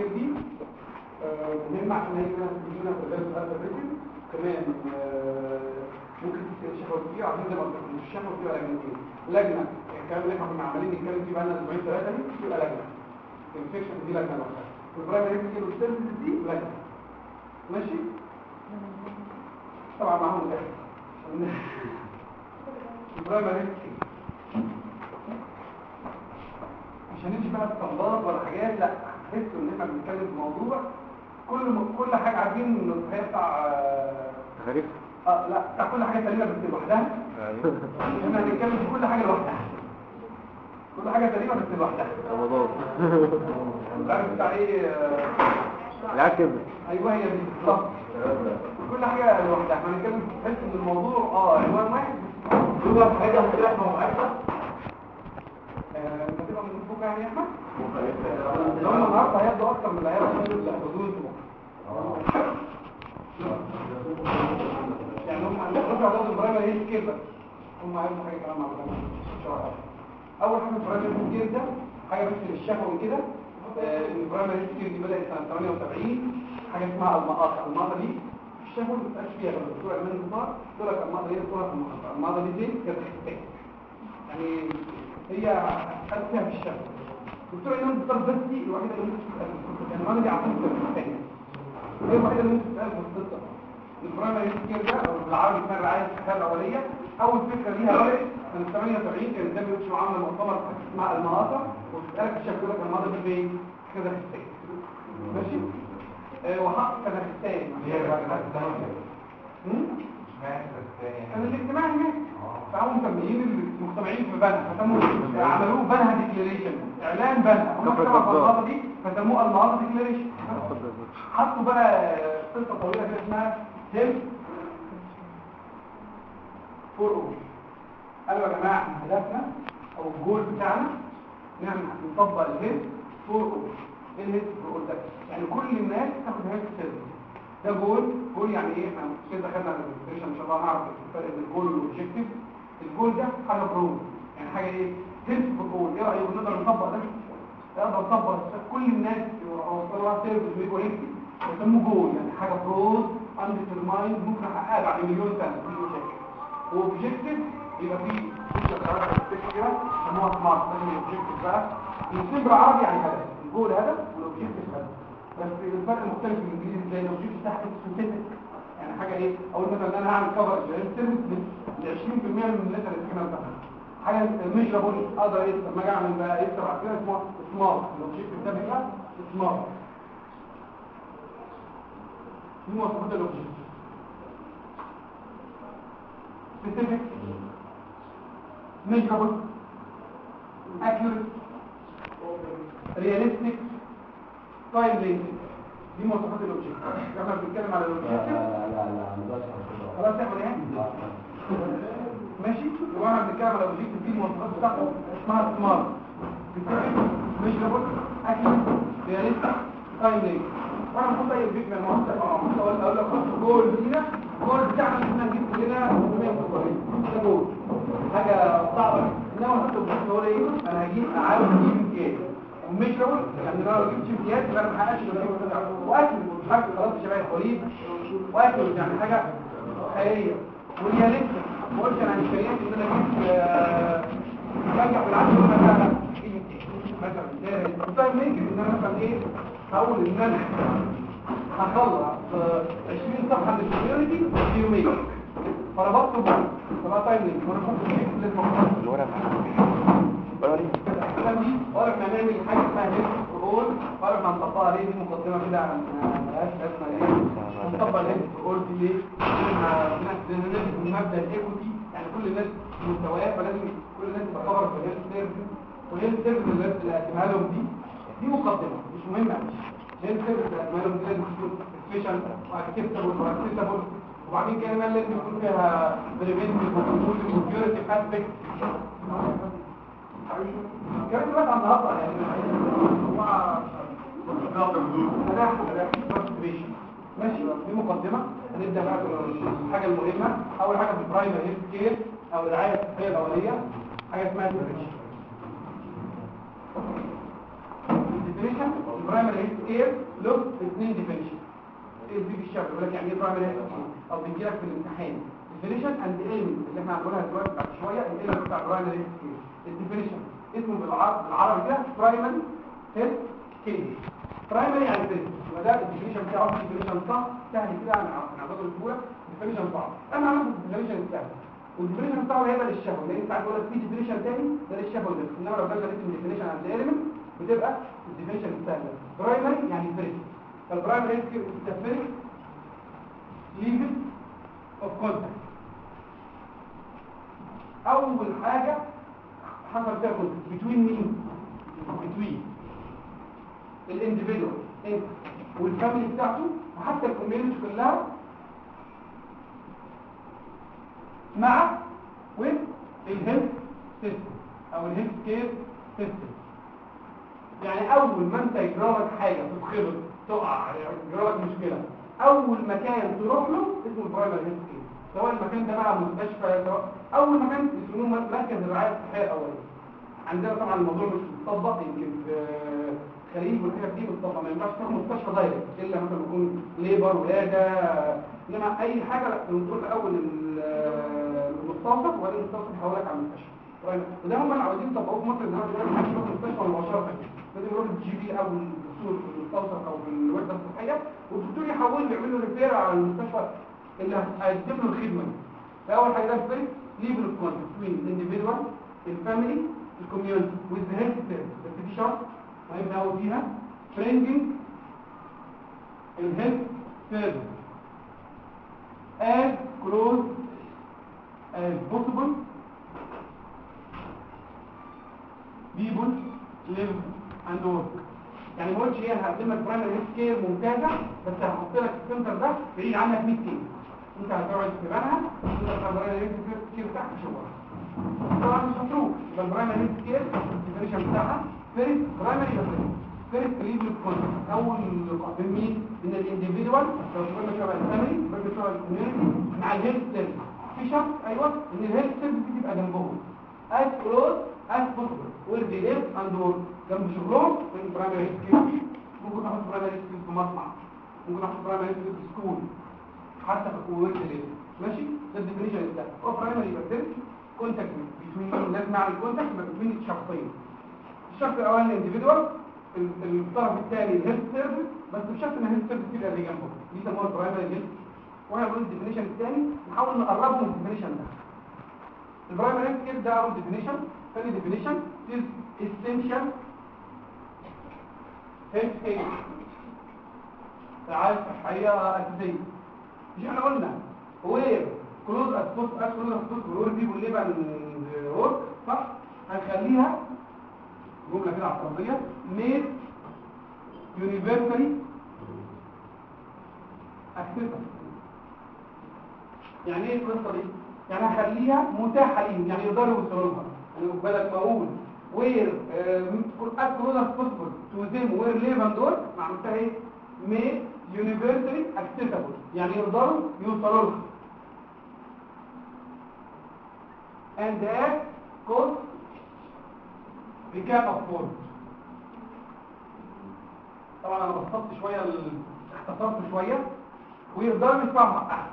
care دي مهمة عشان هي تجينا في الغالب هذا ال rhythm كمان ممكن تشوفوا فيه عشان زي ما مش شافوا فيه ولا لجنة الكلام اللي إحنا كنا عمالين نتكلم فيه بقالنا أسبوعين ثلاثة دي يبقى لجنة. ال infection دي لجنة لوحدها. وال primary health وال service دي لجنة. ماشي؟ طبعا معاهم ده ال primary health مش هنمشي بقى استنباط ولا حاجات لأ. تحسوا إن إحنا بنتكلم في موضوع كل م... كل حاجة عارفين ان هي بتاع آه غريب. آه، لا بتاع كل حاجة تقريبا بس لوحدها. إحنا هنتكلم في كل حاجة لوحدها. كل حاجة تقريبا بس لوحدها. رمضان. عارف بتاع إيه آه، العكب أيوه هي دي. بالظبط. كل حاجة لوحدها. إحنا هنتكلم تحس إن الموضوع آه عنوان واحد هو حاجة مختلفه ومعرفه فوق يعني يا احمد لو هم النهارده هياخدوا أكتر من هياخدوا اللي هياخدوه أنتوا يعني هم برضه ال primary health care بس هم هياخدوا حاجة كمان إن شاء الله أول حاجة ال primary health care ده حاجة بس للشفوي كده. آه، ال primary health care دي بدأت سنة 78 حاجة اسمها المقاطع. المقاطع دي الشفوي ما بتبقاش فيها غير الدكتور ايمان الكبار لك المقاطع دي في المقاطع. المقاطع دي كانت يعني هي فيها في الشفوي الدكتور ايمان الكبار بس دي الوحيدة اللي ممكن تسال يعني المقاطع دي عارفين الثانية هي الوحيدة اللي تسال في القصة البرايمري كير ده أو بالعربي اسمها الرعايه الصحيه الأولية. أول فكرة ليها بدات من 78 كان الدبليو اتش عامله مؤتمر اسمها المناطق. وبتسالك الشكل لك المناطق دي فين كازاخستان. ماشي؟ آه، وحق كازاخستان. هم؟ كان الاجتماع هناك. فهم مسميين المجتمعين في بنها فسموه عملوه بنها ديكلاريشن إعلان بنها. الجزار. المناطق دي فسموها المناطق ديكلاريشن حطوا بقى قصة طويلة كده اسمها هيلث فور اول قالوا يا جماعة هدفنا أو الجول بتاعنا نعمل نطبق ال health for all إيه ال health for all ده؟ يعني كل الناس تاخد health service ده goal goal يعني إيه؟ إحنا كده دخلنا على ال presentation إن شاء الله هنعرف الفرق بين ال goal وال objective ال goal ده حاجة broad يعني حاجة إيه؟ health for all إيه رايكم نقدر نطبق ده؟ نقدر نطبق كل الناس يوصلوا service ويبقوا healthy يسموه جول يعني حاجة broad undetermined ممكن احققها بعد مليون سنة. مفيش مشاكل و objective يبقى فيه كده يسموها SMART لازم ال objective بقى. الاثنين بالعربي يعني هدف. الجول هدف وال objective هدف. بس الفرق المختلف في الانجليزي زي ال objective تحت specific يعني حاجة إيه؟ أقول مثلا ان أنا هعمل cover service ل 20% من الناس اللي سكنها بتاعها حاجة measurable أقدر إيه؟ لما أجي أعمل بقى يكتب على كده اسمه SMART ال objective ده بيبقى SMART دي مواصفات ال objective specific. Measurable. Accurate. Realistic. Time limited دي مواصفات ال objective إحنا بنتكلم على ال objective خلاص يا احمد يعني ماشي وإحنا بنتكلم على ال objective دي المواصفات بتاعته. اسمها SMART specific measurable accurate realistic time limited وأنا بحط أي اوبجيكتيف من المواصفات. أقول أقول لك خلاص. جول لينا جول بتاعنا إحنا نجيب كلنا 100 ده جول حاجة صعبة. إنما إيه؟ أنا هجيب عاوز أجيب امتياز لو يعني لو جبت يبقى أنا ما بتاعي وأكل حاجة خلاص شبه الخليج وأكل يعني حاجة خيرية. ورياليستيك ما قلتش أنا امكانيات إن أنا آه، بالعكس ان أنا أجيب امتياز مثلا ده ميكر إن أنا مثلا إيه هقول إن أنا آه، 20 صفحة من الكوميونتي في يومين. فأنا بطلب طبعا تايم ميكر. وأنا بحط الشيك لازم الورق دي إحنا هنعمل حاجة اسمها هيلث رول ولا إحنا هنطبقها ليه دي مقدمه كده ملهاش لازمه إيه هنطبق الهيلث رول دي ليه؟ لأن نبدا من مبدا ال equity. يعني كل الناس مستويات فلازم كل الناس خبر في ال health service. وال health service اللي هقدمها لهم دي دي مقدمة مش مهمة. ال health service اللي هقدمها لهم دي لازم تكون special و acceptable و acceptable وبعدين كمان لازم يكون فيها preventive و control و security كمان دلوقتي النهارده يعني ماشي دي مقدمة هنبدأ بقى الحاجة المهمة أول حاجة في ال primary health care أو الرعاية الصحية الأولية حاجة اسمها ال prevention definition ال primary health care له اثنين definition إيه دي بالشكل يقول لك يعني إيه primary health care أو بيجي لك في الامتحان definition and element اللي إحنا هنقولها دلوقتي بعد شوية. ال element بتاع primary health care ال definition اسمه بالعربي كده primary هيلث كير برايمري يعني بيزنس يبقى ده الديفينيشن بتاعه الديفينيشن صح سهل كده هنعرضه للصوره الديفينيشن صعب أنا هناخد الديفينيشن السهل والديفينيشن بتاعه هيبقى للشفوي لأن أنت هتقول لك في ديفينيشن تاني ده للشفوي بس إنما لو جالنا اسم ديفينيشن عند ايلمنت بتبقى الديفينيشن السهله برايمري يعني فيرست فالبرايمري يذكر التفريق ليفل اوف كونتاكت أول حاجة حصل contact between مين between ال individual انت وال family بتاعته وحتى ال community كلها مع وال health system أو ال health care system يعني أول ما أنت يجرالك حاجة تتخبط تقع يجرالك مشكلة أول مكان تروح له اسمه ال primary health care سواء المكان ده بقى مستشفى أول مكان يسموه مركز الرعاية الصحية الاوليه عندنا طبعا الموضوع مش مطبق يمكن في خليج والحاجات دي مطبقه ما ينفعش تروح مستشفى direct إلا مثلا يكون labor ولادة. إنما أي حاجة لا بنروح الأول المستوصف وبعدين المستوصف يحولك على المستشفى. طيب وده هم اللي عاوزين يطبقوه في مصر دلوقتي مش يروح المستشفى مباشره لازم يروح ال GP أو الدكتور في المستوصف أو في الوحدة الصحية والدكتور يحول يعمل له refer على المستشفى اللي هيقدم له الخدمة دي. فاول حاجة ده الفيرست ليفل اوف كونتاكت بين الانديفيدوال الفاميلي الكوميونتي وذ هيلث سيرفيس بس في شرط هيبدا هو فيها bringing ال health service as close as possible people live and work. يعني ما قلتش إيه هقدم لك primary health care ممتازة بس هحط لك ال center ده بعيد عنك 100 كيلو انت هتقعد في بنها انت ال primary health care تحت شغلك طبعا مش هتروح يبقى ال primary health care ال definition بتاعها first primary first level contact اول لقاء بين مين ان ال individual لو شغلنا شبه ال family شغلنا شبه ال community مع ال health service في شرط أيوه ان ال health service دي تبقى جنبهم as close as possible where they live and work جنب شغلهم في ال primary care ممكن أحط primary care في مصنع ممكن أحط برايمري كير في school حتى في where live ماشي؟ ده ال definition بتاعه هو primary first contact بين لازم اعمل contact بين الشخصين الشخص الاولاني ال individual الطرف الثاني ال health service بس بشرط ان ال health service يبقى اللي جنبه. دي سموها ال primary health وأنا بقول ال definition الثاني نحاول نقربه من ال definition ده. ال primary health care ده اول definition ثاني definition is essential health care رعايه صحية أساسية. مش إحنا قلنا where close as possible as possible where people live and work صح هنخليها جملة كده اعتراضية made universally accessible يعني إيه القصة دي؟ يعني هخليها متاحة ليهم يعني يقدروا يوصلوا لها يعني بدل ما أقول as close as possible to them where live and work عملتها إيه؟ made universally accessible. يعني يقدروا يوصلوا لها and at cost بكام أفضل طبعا أنا بسطت شوية ال... اختصرت شوية. ويقدروا يدفعوا احسن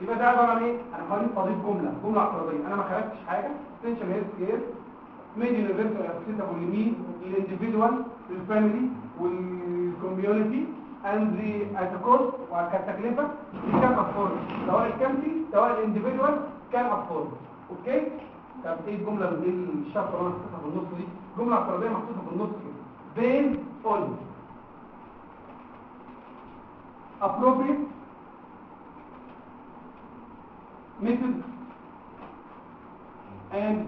يبقى ده عبارة عن إيه؟ أنا حوالي اضيف جملة جملة اعتراضية أنا ما خرجتش حاجة. Essential health care made universal accessible لمين؟ لل individual لل family وال community and the at a cost وكتكلفة بكام افضل سواء ال community سواء ال individual كان افضل okay؟ طب إيه الجملة اللي الشرط اللي حطيتها في دي؟ جملة اعتراضيه محطوطه في النص كده. based on appropriate. Method. And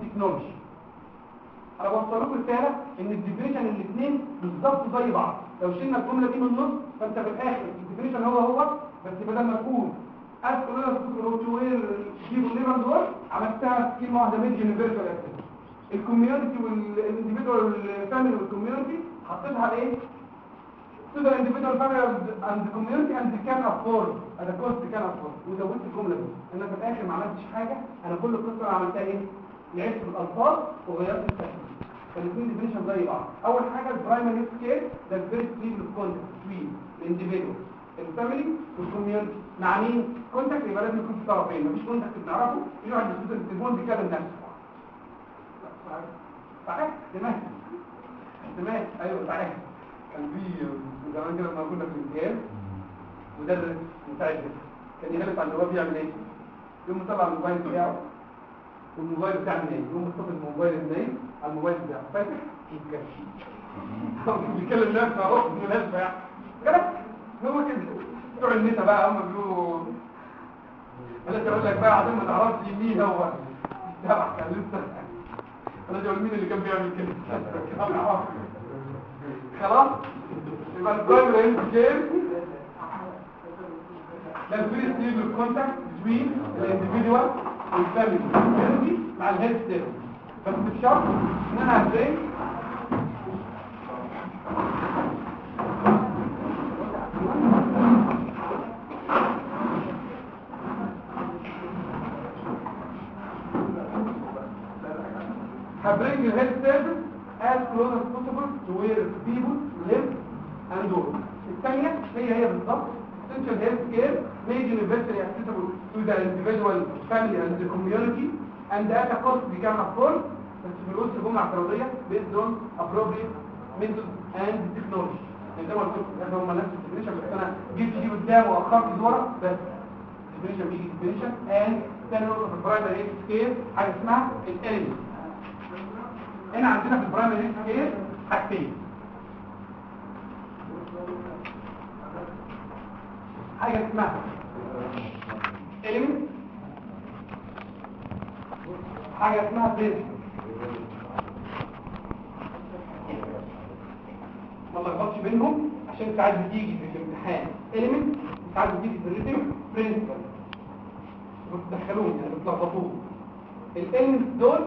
أنا بوصل لكم رساله إن ال definition الاثنين بالظبط زي بعض. لو شلنا الجملة دي من النص فأنت في الآخر ال definition هو هو بس بدل ما تقول أذكر لنا الروتوير جيبوا ليفر دول عملتها في واحدة من يونيفرسال الكوميونتي والانديفيدوال والفاميلي والكوميونتي حطيتها إيه؟ to the individual family and the community and they can afford. At a cost can afford. وزودت الجملة دي. أنا في الآخر ما عملتش حاجة. أنا كل القصة اللي عملتها إيه؟ لعبت بالالفاظ وغيرت التكليف الاثنين ديفينيشن زي بعض. أول حاجة البرايمري سكيل ده الفيرست ليفل كونتاكت بتوين الانديفيدوال ال family وال community مع مين contact يبقى لازم يكون في طرفين. مفيش contact بنعرفه في واحد بيتصل بالتليفون بيكلم نفسه. صحيح. دماغ دماغ أيوه صحيح. كان في زمان كده لما كنا في الامتياز مدرس مساعد كان يغلط على الجواب يعمل إيه؟ يقوم مطلع الموبايل بتاعه. والموبايل بتاعه منين؟ يقوم متصل الموبايل منين؟ على الموبايل بتاعه فاتح يتكلم بيتكلم نفسه اهو بالمناسبه يعني كده هو كده. بتوع النتا بقى هم بيقولوا أنا أقول لك بقى عشان ما تعرفش مين هو. تبع كان لسه. أنا أقول مين اللي كان بيعمل كده. خلاص؟ يبقى البرايمري هيلث كير ده الفيرست ليفل كونتاكت بين الانديفيدوال والفاميلي والكوميونتي مع الهيلث ثيرابي بس بشرط إن أنا إزاي هبرينج الهيلث سيرفيس as close as possible to where live and work. الثانية هي هي بالضبط essential health care made universally accessible to the individual, family and the community and at a cost we can afford بس في الوسط جملة اعتراضية based on appropriate methods and technology. يعني زي ما قلت لكم هم نفس ال definition بس أنا جبت دي قدام واخرت دي ورا بس ال definition بيجي definition and ثاني نقطة في ال primary health care حاجة اسمها ال element هنا عندنا في ال primary health care حاجتين حاجة اسمها element حاجة اسمها principle ما تلخبطش بينهم عشان ساعات بتيجي في الامتحان. element ساعات بتيجي في الريتم principle بتدخلوهم يعني بتلخبطوهم الاليمنت دول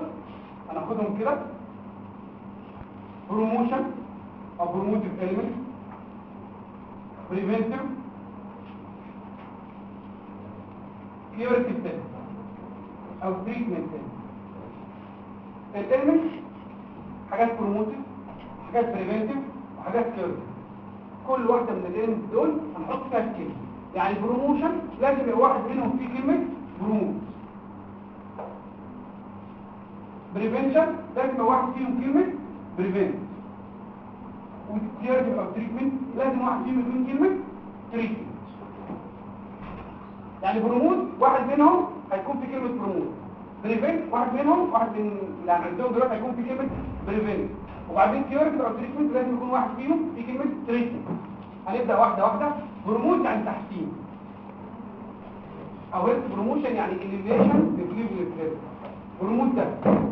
هناخدهم كده. promotion أو promotive element preventive test أو test الالمنت حاجات promotive. حاجات preventive. وحاجات curative كل واحدة من الالمنت دول هنحط فيها كلمة يعني بروموشن لازم يبقى واحد منهم فيه كلمة بروموت prevention لازم يبقى واحد فيهم كلمة prevent وال curative أو treatment لازم واحد فيهم يكون كلمة treatment يعني promote واحد منهم هيكون في كلمة promote prevent واحد منهم واحد من اللي عندهم دلوقتي هيكون في كلمة prevent وبعدين curative أو treatment لازم يكون واحد فيهم في كلمة treatment هنبدأ واحدة واحدة. promote يعني تحسين. أو هيلث بروموشن يعني انيفيشن للليفل الكريت بروموت ده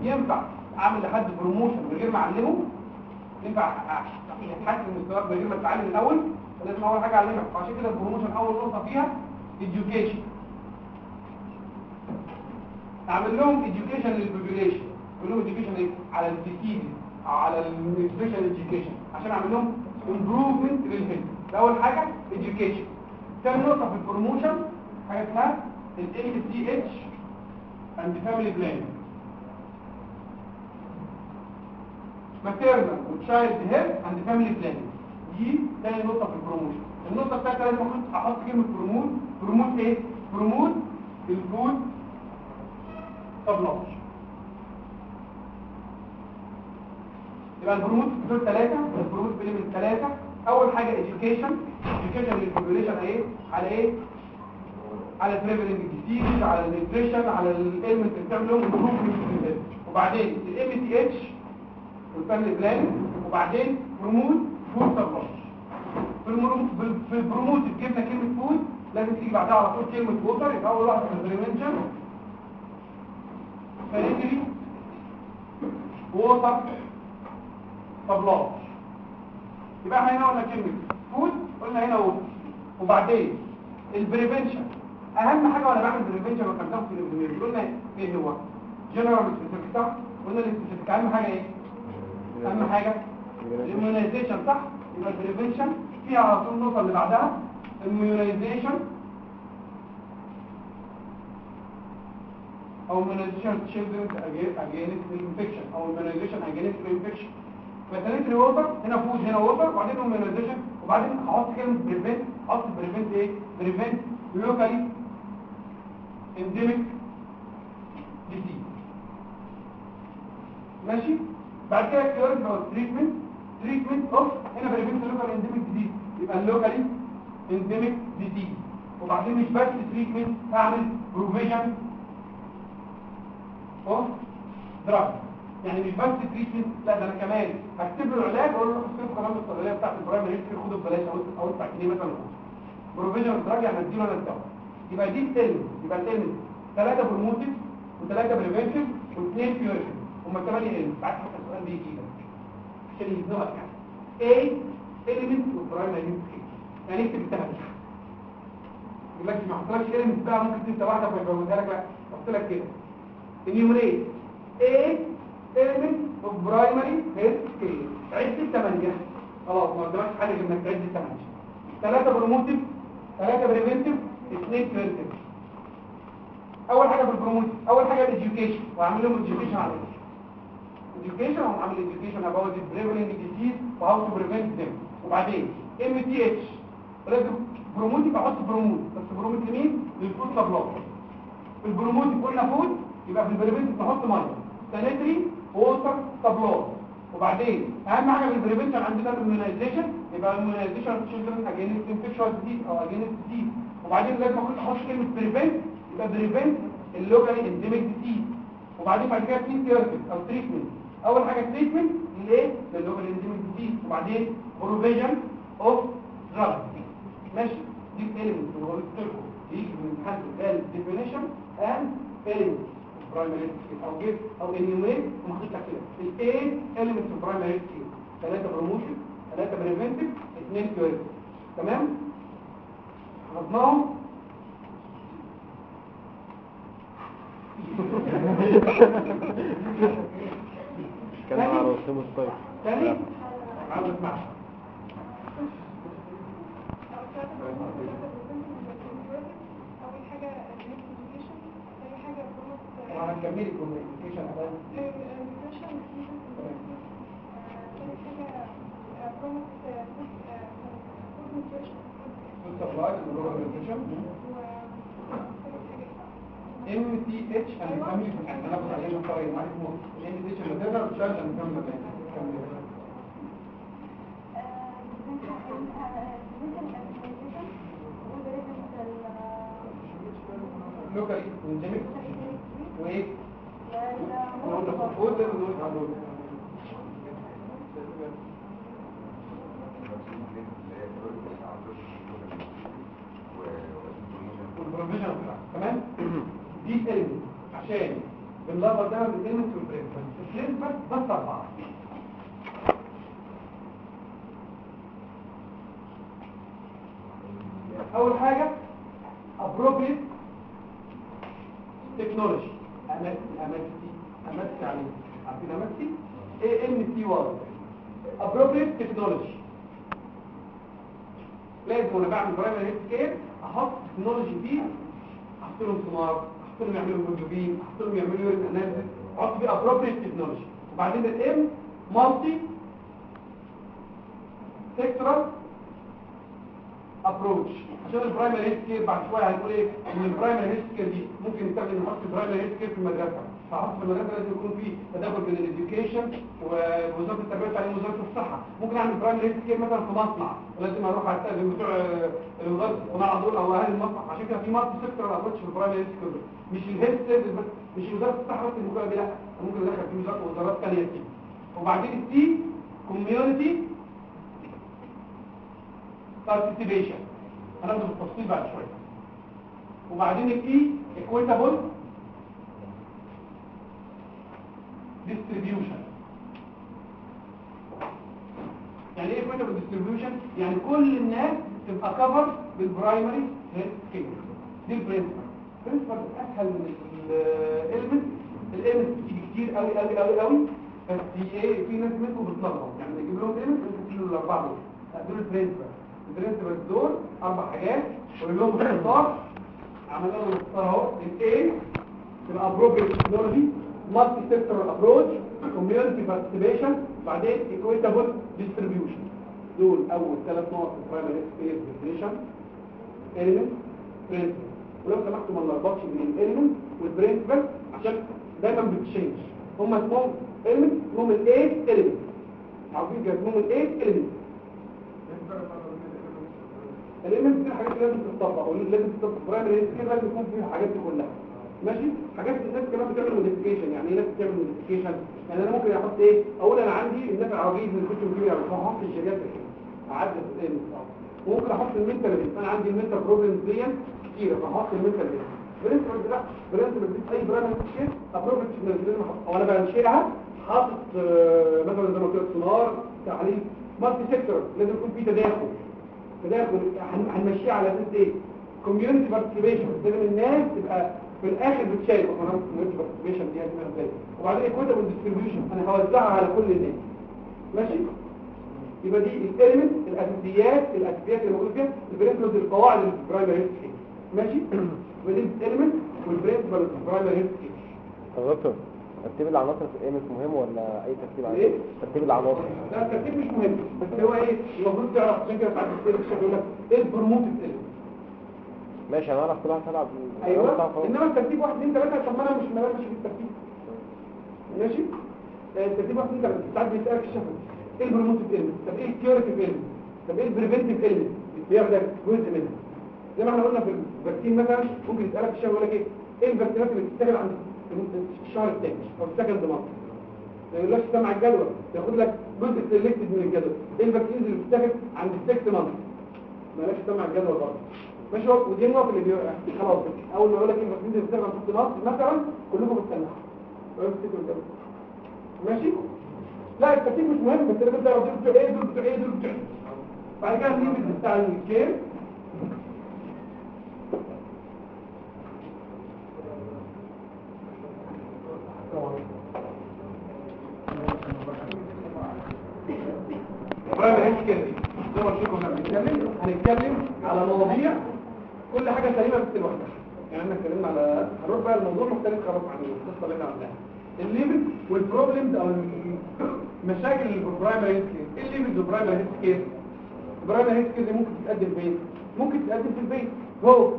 ينفع أعمل لحد بروموشن من غير ما أعلمه؟ ينفع يتحسن مستواه من غير ما تتعلم الأول؟ فلازم أول حاجة أعلمك. فعشان كده البروموشن أول نقطة فيها education. اعمل لهم education للبوبوليشن اعمل لهم education على الديسيز أو على النيوتريشن education. عشان أعمل لهم improvement للهيلث ده أول حاجة education. ثاني نقطة في ال promotion حاجة اسمها ال MCH and family planning. Maternal و child health and family planning. دي ثاني نقطة في ال promotion النقطة الثالثه لازم أحط كلمه promote promote إيه؟ promote ال food supply يبقى ال promote دول ثلاثة ال promote بيلم ثلاثة أول حاجة education. Education لل population إيه؟ على إيه؟ على ال prevailing disease على ال nutrition على ال element اللي بتعمل لهم improvement وبعدين ال MCH وال family plan وبعدين promote food supply في ال promote جبنا كلمه food لازم تيجي بعدها على طول كلمة water يبقى أول واحدة في ال prevention sanitary water supply يبقى إحنا هنا قلنا كلمة food قلنا هنا water وبعدين ال prevention أهم حاجة وأنا بعمل prevention وكان في الانفلونزا قلنا إيه هو؟ general specific صح؟ قلنا ال specific أهم حاجة إيه؟ أهم حاجة. ال immunization صح؟ يبقى ال prevention فيها على طول النقطة اللي بعدها. Immunization أو immunization children against infection أو immunization against infection فالثلاثة water هنا food هنا water وبعدين immunization وبعدين هحط كلمة prevent أحط prevent إيه prevent locally endemic disease ماشي بعد كده curing أو treatment treatment of هنا prevent local endemic disease يبقى ال locally endemic disease وبعدين مش بس treatment هعمل provision of drug يعني مش بس treatment لا ده أنا كمان هكتب له العلاج واقول له اصرف كمان الصيدليه بتاعت ال primary health care خده ببلاش أو أو ادفع جنيه مثلا provision drug يعني اديله أنا الدواء يبقى دي ال elements يبقى ال elements ثلاثة promotive وثلاثه preventive واثنين بيوريشن هم ثمانيه علم بعد حتى السؤال بيجي لك عشان يزنقك يعني element of primary health يعني اكتب الثمانيه يقول لك ما حطلكش element بقى ممكن تنسى واحدة فيجاوبها لك لا حط لك كده. Enumerate A element of primary health care. عد الثمانيه خلاص ما قدامكش حل غير إنك تعد الثمانيه ثلاثة promotive ثلاثة preventive اثنين curative أول حاجة في ال promotive أول حاجة ال education واعمل لهم على education أو عامل education about the prevalent disease و how to prevent them. وبعدين MCH لازم promotive أحط promote بس promote لمين لل food supply في ال promotive قلنا food يبقى في ال prevent نحط مية. sanitary water supply وبعدين أهم حاجة في ال prevention عندنا ال immunization يبقى ال immunization children against infectious disease أو against disease وبعدين لازم أكون أحط كلمة prevent يبقى prevent ال locally endemic disease وبعدين بعد كده في therapy أو treatment أول حاجة treatment ليه لل locally endemic disease وبعدين provision of drug ماشي. دي ال element اللي قلت لكم من حد قال definition and element primary أو جيت أو enumerate ومحطوط لك كده. الايه element primary ثلاثة promotion ثلاثة preventive اثنين curative تمام؟ حفظناهم كان؟ مع رسوم الطيب تاني؟ عاوز اسمع أول حاجة education ثاني حاجة promote وأنا هنكمل الكوميونيكيشن nutrition ثالث حاجة promote food nutrition سبلاي الكوميونيكيشن ام تي اتش هنكمل بقول عليه طريقه معاك الام تي اتش اللي تقدر تشتغل هنكمل لوكال انديميك وإيه؟ نقول فود ونقول والبروفيجن تمام؟ دي كلمه عشان باللفظ ده بكلمه في البريد بس أربعة. أول حاجة appropriate امسي امسي امسي عليه عارفين امسي اي ام سي واي appropriate technology. لازم وأنا بعمل primary health care أحط تكنولوجي فيه أحط لهم سمار أحط لهم يعملوا هيموجلوبين أحط لهم يعملوا analysis أحط فيه appropriate technology. وبعدين ال M multisectoral approach عشان ال primary health care بعد شوية هنقول إيه؟ إن ال primary health care دي ممكن نستخدم نحط ال primary health care في المدرسة. فحط في المدرسة لازم يكون في تداخل بين ال education ووزارة التربية والتعليم ووزارة الصحة. ممكن أعمل primary health care مثلا في مصنع. ولازم أروح استخدم بتوع آه، وزاره الصناعة دول أو أهل المصنع. عشان كده في multisectoral approach في ال primary health care. مش ال health service بس مش وزارة الصحة بس اللي لا ممكن أدخل في وزارات ثانية كتير وبعدين ال C community participation هناخده بالتفصيل بعد شوية. وبعدين ال E equitable distribution. يعني إيه equitable distribution يعني كل الناس تبقى cover بال primary health care دي ال principle ال principle أسهل من ال element ال element بتيجي كتير قوي قوي قوي قوي بس إيه في ناس منكم بتلخبط. يعني نجيب لهم ال element تشيلوا الاربعه دول. دول ال principle ال principle دول أربع حاجات ولهم باختصار. عملنا لهم باختصار أهو ال A تبقى appropriate technology multi sectoral approach community participation بعدين equitable distribution. دول أول ثلاث نقط في primary space definition. Element principle. ولو سمحتوا ما نلخبطش بين element والبرنسبل عشان دايما بتشينج. هم اسمهم element اسمهم الايه element. عارفين كده اسمهم الايه دي الحاجات اللي لازم تتطبق ولازم تتطبق برايمري كده لازم يكون فيها الحاجات دي كلها. ماشي؟ حاجات الناس كمان بتعمل modification يعني إيه بتعمل modification يعني أنا ممكن أحط إيه؟ أقول أنا عندي الناس العواجيز اللي كنت بجيبها بحط الجرياتريك كده أعدل ال elements وممكن أحط ال mental أنا عندي ال mental problems دي كتير فاحط ال mental دي principle لا principle دي أي primary care is approved لازم أحط أو أنا بنشيلها حاطط آه، مثلا زي ما قلت سونار تعليق multi-sector لازم يكون في تداخل. تداخل هن- هنمشيه على أساس إيه؟ community participation لازم الناس تبقى في الآخر بتشارك أنا community participation دي هتبقى إزاي؟ وبعدين equitable distribution أنا هوزعها على كل الناس. ماشي؟ يبقى دي ال elements الأساسيات الأساسيات اللي موجودة فيها ال principles القواعد ال primary health ماشي؟ ودي ال elements وال principles ال primary health دكتور ترتيب العناصر في مش مهم ولا أي ترتيب إيه؟ عادي ترتيب العناصر لا الترتيب مش مهم. بس هو إيه؟ المفروض تعرف عشان كده ساعات بتصير الشيخ يقول لك إيه ال promotive element ماشي أنا أعرف كل واحد هيلعب أيوه. إنما الترتيب واحد اثنين ثلاثة طب ما أنا مش ماشي في الترتيب. ماشي؟ آه، الترتيب واحد اثنين ثلاثة ساعات بيسألك الشفوي إيه ال promotive element طب إيه ال curative element طب إيه ال preventive element بياخدك جزء منها زي ما إحنا قلنا في ال vaccine مثلا ممكن يسألك الشفوي يقول لك إيه؟ إيه ال vaccine ات اللي بتشتغل عند الشهر الثاني أو ال second month ما يقولكش سمع الجدول. ياخد لك جزء selected من الجدول. إيه ال vaccines اللي بتشتغل عند ال six month مالكش سمع الجدول برضه. ماشي ودي النقط اللي خلاص. أول ما يقول لك إيه ال vaccine اللي بتستخدم في مصر مثلا كلكم بتسمعوا. ماشي؟ لا الترتيب مش مهم بس تعرف دول بتوع إيه دول؟ بتوع إيه دول؟ بتوع إيه بعد كده نيجي بتاع ال care primary health care زي ما قلت لكم لما بنتكلم هنتكلم على مواضيع كل حاجة سليمة بس لوحدها يعني إحنا اتكلمنا على هنروح بقى الموضوع مختلف خالص عن القصة اللي إحنا عملناها. ال level وال problems أو المشاكل اللي في ال primary health care إيه ال level وال primary health care ال primary health care دي ممكن تتقدم فين ممكن تتقدم في البيت. هو.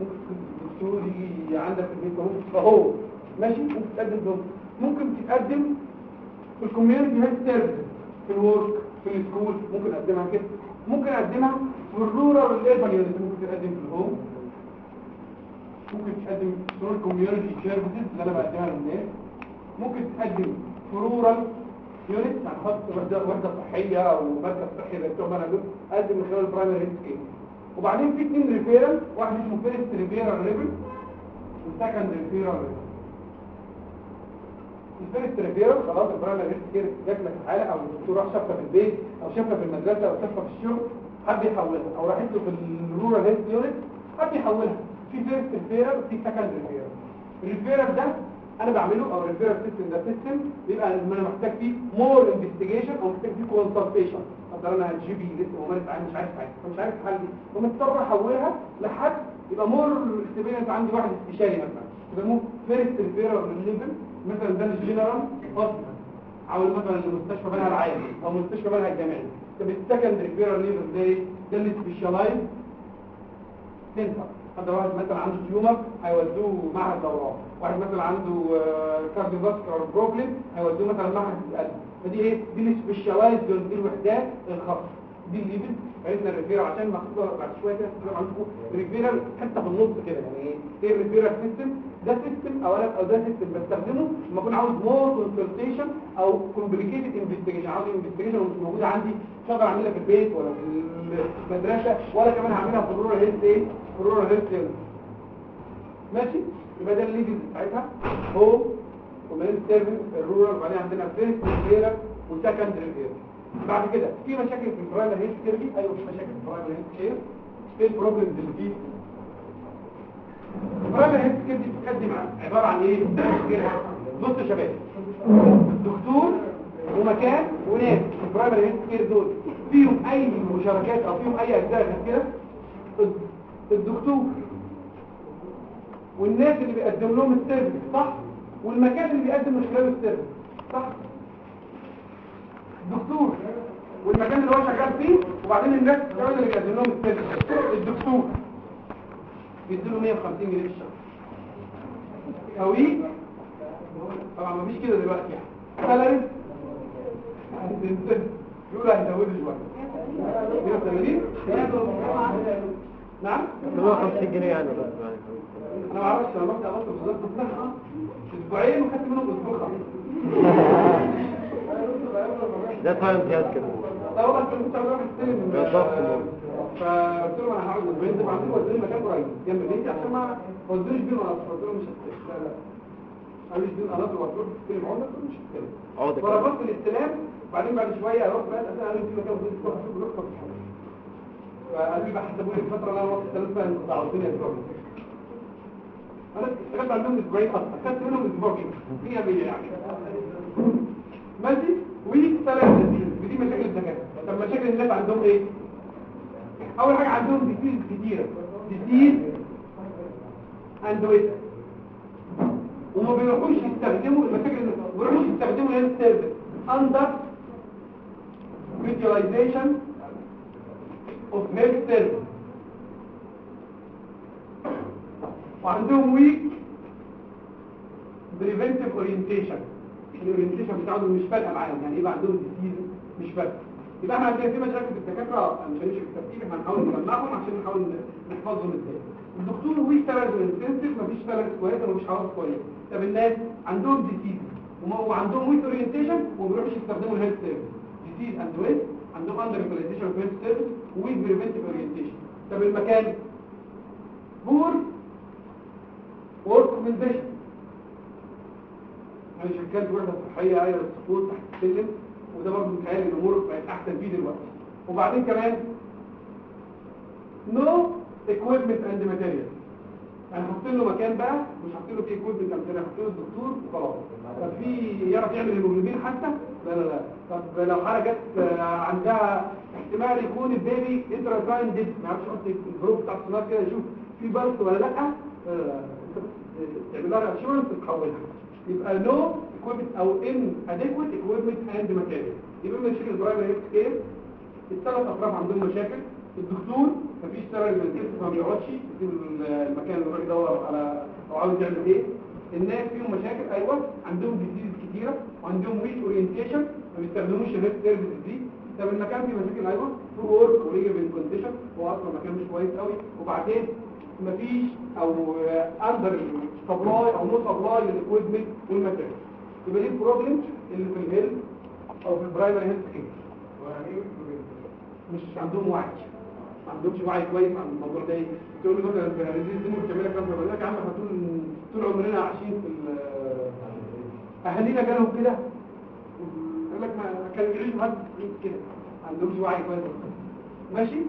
ممكن الدكتور يجي عندك في البيت ممكن تبقى هو ماشي؟ ممكن تتقدم في ممكن تتقدم في ال community health service في ال work في ال school ممكن أقدمها كده. ممكن أقدمها في ال rural وال urban unit ممكن تقدم في ال home. ممكن تقدم في ال community services اللي أنا بقدمها للناس ممكن تقدم في rural unit يعني خاص وحده صحية أو مركز صحي زي بتوع أنا دول من خلال ال primary health care وبعدين في اثنين referral واحد اسمه first referral level و second referral level ال first referral خلاص ال primary health care جات لك حاله أو الدكتور راح شافها في البيت أو شافها في المدرسة أو شافها في الشغل. حد يحولها. أو راحت له في ال rural health unit حد يحولها. في first referral وفي second referral ال referral ده أنا بعمله أو ال referral system ده system بيبقى أنا محتاج فيه more investigation أو محتاج فيه consultation مثلا أنا GP لسه ممارس عام مش عارف حاجة. مش عارف دي. فمضطر أحولها لحد يبقى more experience عندي واحد استشاري مثلا. يبقى first referral level مثلا ده الجنرال أو مثلا المستشفى بنها العادي أو مستشفى بنها الجامعي. طب ال second referral level ده؟ ده ال specialized center هذا واحد مثلا عنده tumor هيودوه معهد الأورام واحد مثلا عنده cardiovascular problem هيودوه مثلا معهد القلب. فدي إيه؟ دي ال specialized دي الوحدات الخاصة. دي ال level عرفنا ال referral عشان محطوطه بعد شوية كده تتكلم عندكم referral حتة في النص كده. يعني إيه؟ ال referral system ده system أو أنا أو ده system بستخدمه لما أكون عاوز more consultation أو complicated investigation عاوز investigation مش موجوده عندي مش هقدر أعملها في البيت ولا في المدرسة ولا كمان هعملها في ال rural health إيه ال rural health ماشي؟ يبقى ده ال level بتاعتها home ومن service ال rural وبعدين عندنا first referral و second referral بعد كده في مشاكل في ال primary health care أيوه في مشاكل في ال primary health care. إيه ال problems اللي فيه ال primary health care دي عبارة عن إيه؟ يا شباب. دكتور ومكان وناس. ال primary health care دول. فيهم أي مشاركات أو فيهم أي أجزاء غير كده؟ الدكتور. والناس اللي بيقدم لهم ال service صح؟ والمكان اللي بيقدم من خلاله ال service صح؟ الدكتور والمكان اللي هو شغال فيه وبعدين الناس اللي بيقدم لهم ال service. الدكتور. بيديله 150 جنيه في الشهر. قوي؟ طبعا مفيش كده دلوقتي يعني. salary؟ يقول هيزودوا شوية. 180 نعم؟ 150 جنيه يعني. أنا ما أعرفش أنا رحت في وزاره الصحه أسبوعين وخدت منهم أسبوع خميس ده طيب امتياز كده. بالظبط. فقلت لهم أنا هقعد أسبوعين طبعا هم ودوني مكان قريب جنب بيتي عشان ما ودونيش بيه وأنا قلت لهم مش هستلم لا لا قالوا لي بيه قناطر وهتروح تستلم قلت مش هستلم عقدة كده. فربطت الاستلام وبعدين بعد شوية أروح بقى اسال قالوا لي في مكان وصلت تروح تشوف رخصه في فقالوا لي بقى حسبوا لي الفترة اللي أنا رحت استلمت فيها انت عاوزيني أسبوع أنا اشتغلت عندهم أسبوعين أصلا خدت منهم أسبوع كده فيها بيا يعني ماشي ودي ثلاث ودي مشاكل الدكاتره طب مشاكل الناس عندهم إيه أول حاجة عندهم ديزيز كتيره ديزيز اند ويت وما بيروحوش يستخدموا المشاكل ما بيروحوش يستخدموا الهيلث سيرفيس اندر utilization of health service وعندهم weak preventive orientation. ال orientation بتاعهم مش فارقة معاهم. يعني يبقى عندهم disease مش فارقة. يبقى إحنا عندنا في مشاكل في الدكاترة مش هنمشي في الترتيب إحنا هنحاول نجمعهم عشان نحاول نحفظهم إزاي. الدكتور weak salaries incentive مفيش salaries كويسه ومفيش حوافز كويسه طب الناس عندهم diseases وعندهم weak orientation وما بيروحوش يستخدموا ال health service diseases and ويت عندهم under utilization of health service weak preventive orientation طب المكان؟ poor work condition أنا شكلت وحدة صحية قايله السقوط تحت السلم وده برضه متهيألي الأمور بقت أحسن فيه دلوقتي. وبعدين كمان no equipment and material يعني حط له مكان بقى مش حاطط له فيه اكويبمنت ماتيريال حط له الدكتور وخلاص. طب في يعرف يعمل هيموجلوبين حتى؟ لا لا لا. طب لو حاله جت آه، عندها احتمال يكون البيبي انترا ديد ما يعرفش يحط الحروف بتاعت السونار كده يشوف في بلس ولا لأ. لا لا تعمل لها اشورنس تحولها يبقى نو equipment أو إن adequate equipment and material. يبقى مشاكل البرايمري هيلث كير الثلاث أطراف عندهم مشاكل. الدكتور مفيش سبب الكيس ما بيقعدش يسيب المكان اللي الراجل يدور على أو عاوز يعمل إيه؟ الناس فيهم مشاكل. أيوه عندهم ديزيز كتيرة وعندهم ويك اورينتيشن ما بيستخدموش الهيلث سيرفيس دي. طب المكان فيه مشاكل؟ أيوه فور ورك وليجن كونديشن هو أصلا مكان مش كويس قوي وبعدين مفيش أو اندر سبلاي أو نو سبلاي للاكويبمنت والماتيريال يبقى دي البروبلم اللي في الهيلث أو في ال primary health care مش عندهم وعي. ما عندهمش وعي كويس عن الموضوع ده. تقول له مثلا هذه الدنيا بتعملها كام؟ يقول لك يا عم إحنا طول طول عمرنا عايشين في ال- أهالينا جالهم كده. يقول لك ما كانوا بيعيشوا لحد 90 كده. ما عندهمش وعي كويس. ماشي؟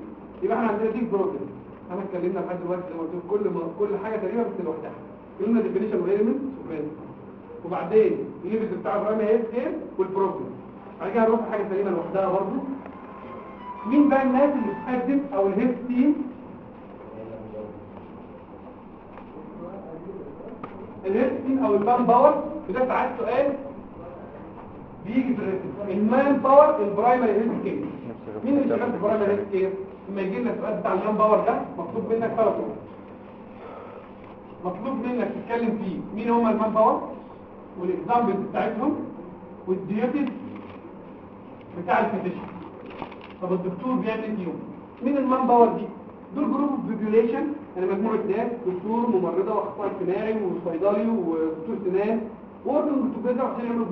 يبقى إحنا عندنا دي problem إحنا اتكلمنا لحد دلوقتي زي ما قلت كل ما كل حاجة تقريبا بس لوحدها. قلنا definition و element وبعدين ال element بتاع ال primary health care وال problem بعد كده هنروح حاجة سليمة لوحدها برضه. مين بقى الناس اللي بتقدم أو ال health team ال health team أو ال manpower؟ وده ساعات سؤال بيجي في ال written ال manpower ال primary health care. مين اللي شغال في ال primary health care؟ لما يجي لنا السؤال بتاع ال manpower ده مطلوب منك ثلاث مطلوب منك تتكلم فيه. مين هم ال manpower؟ وال examples بتاعتهم وال duties بتاع ال physician طب الدكتور بيعمل إيه؟ فيهم مين ال manpower دي. دول group population يعني مجموعة ناس دكتور ممرضة واخصائي اجتماعي وصيدلي ودكتور سنان working together عشان يعملوا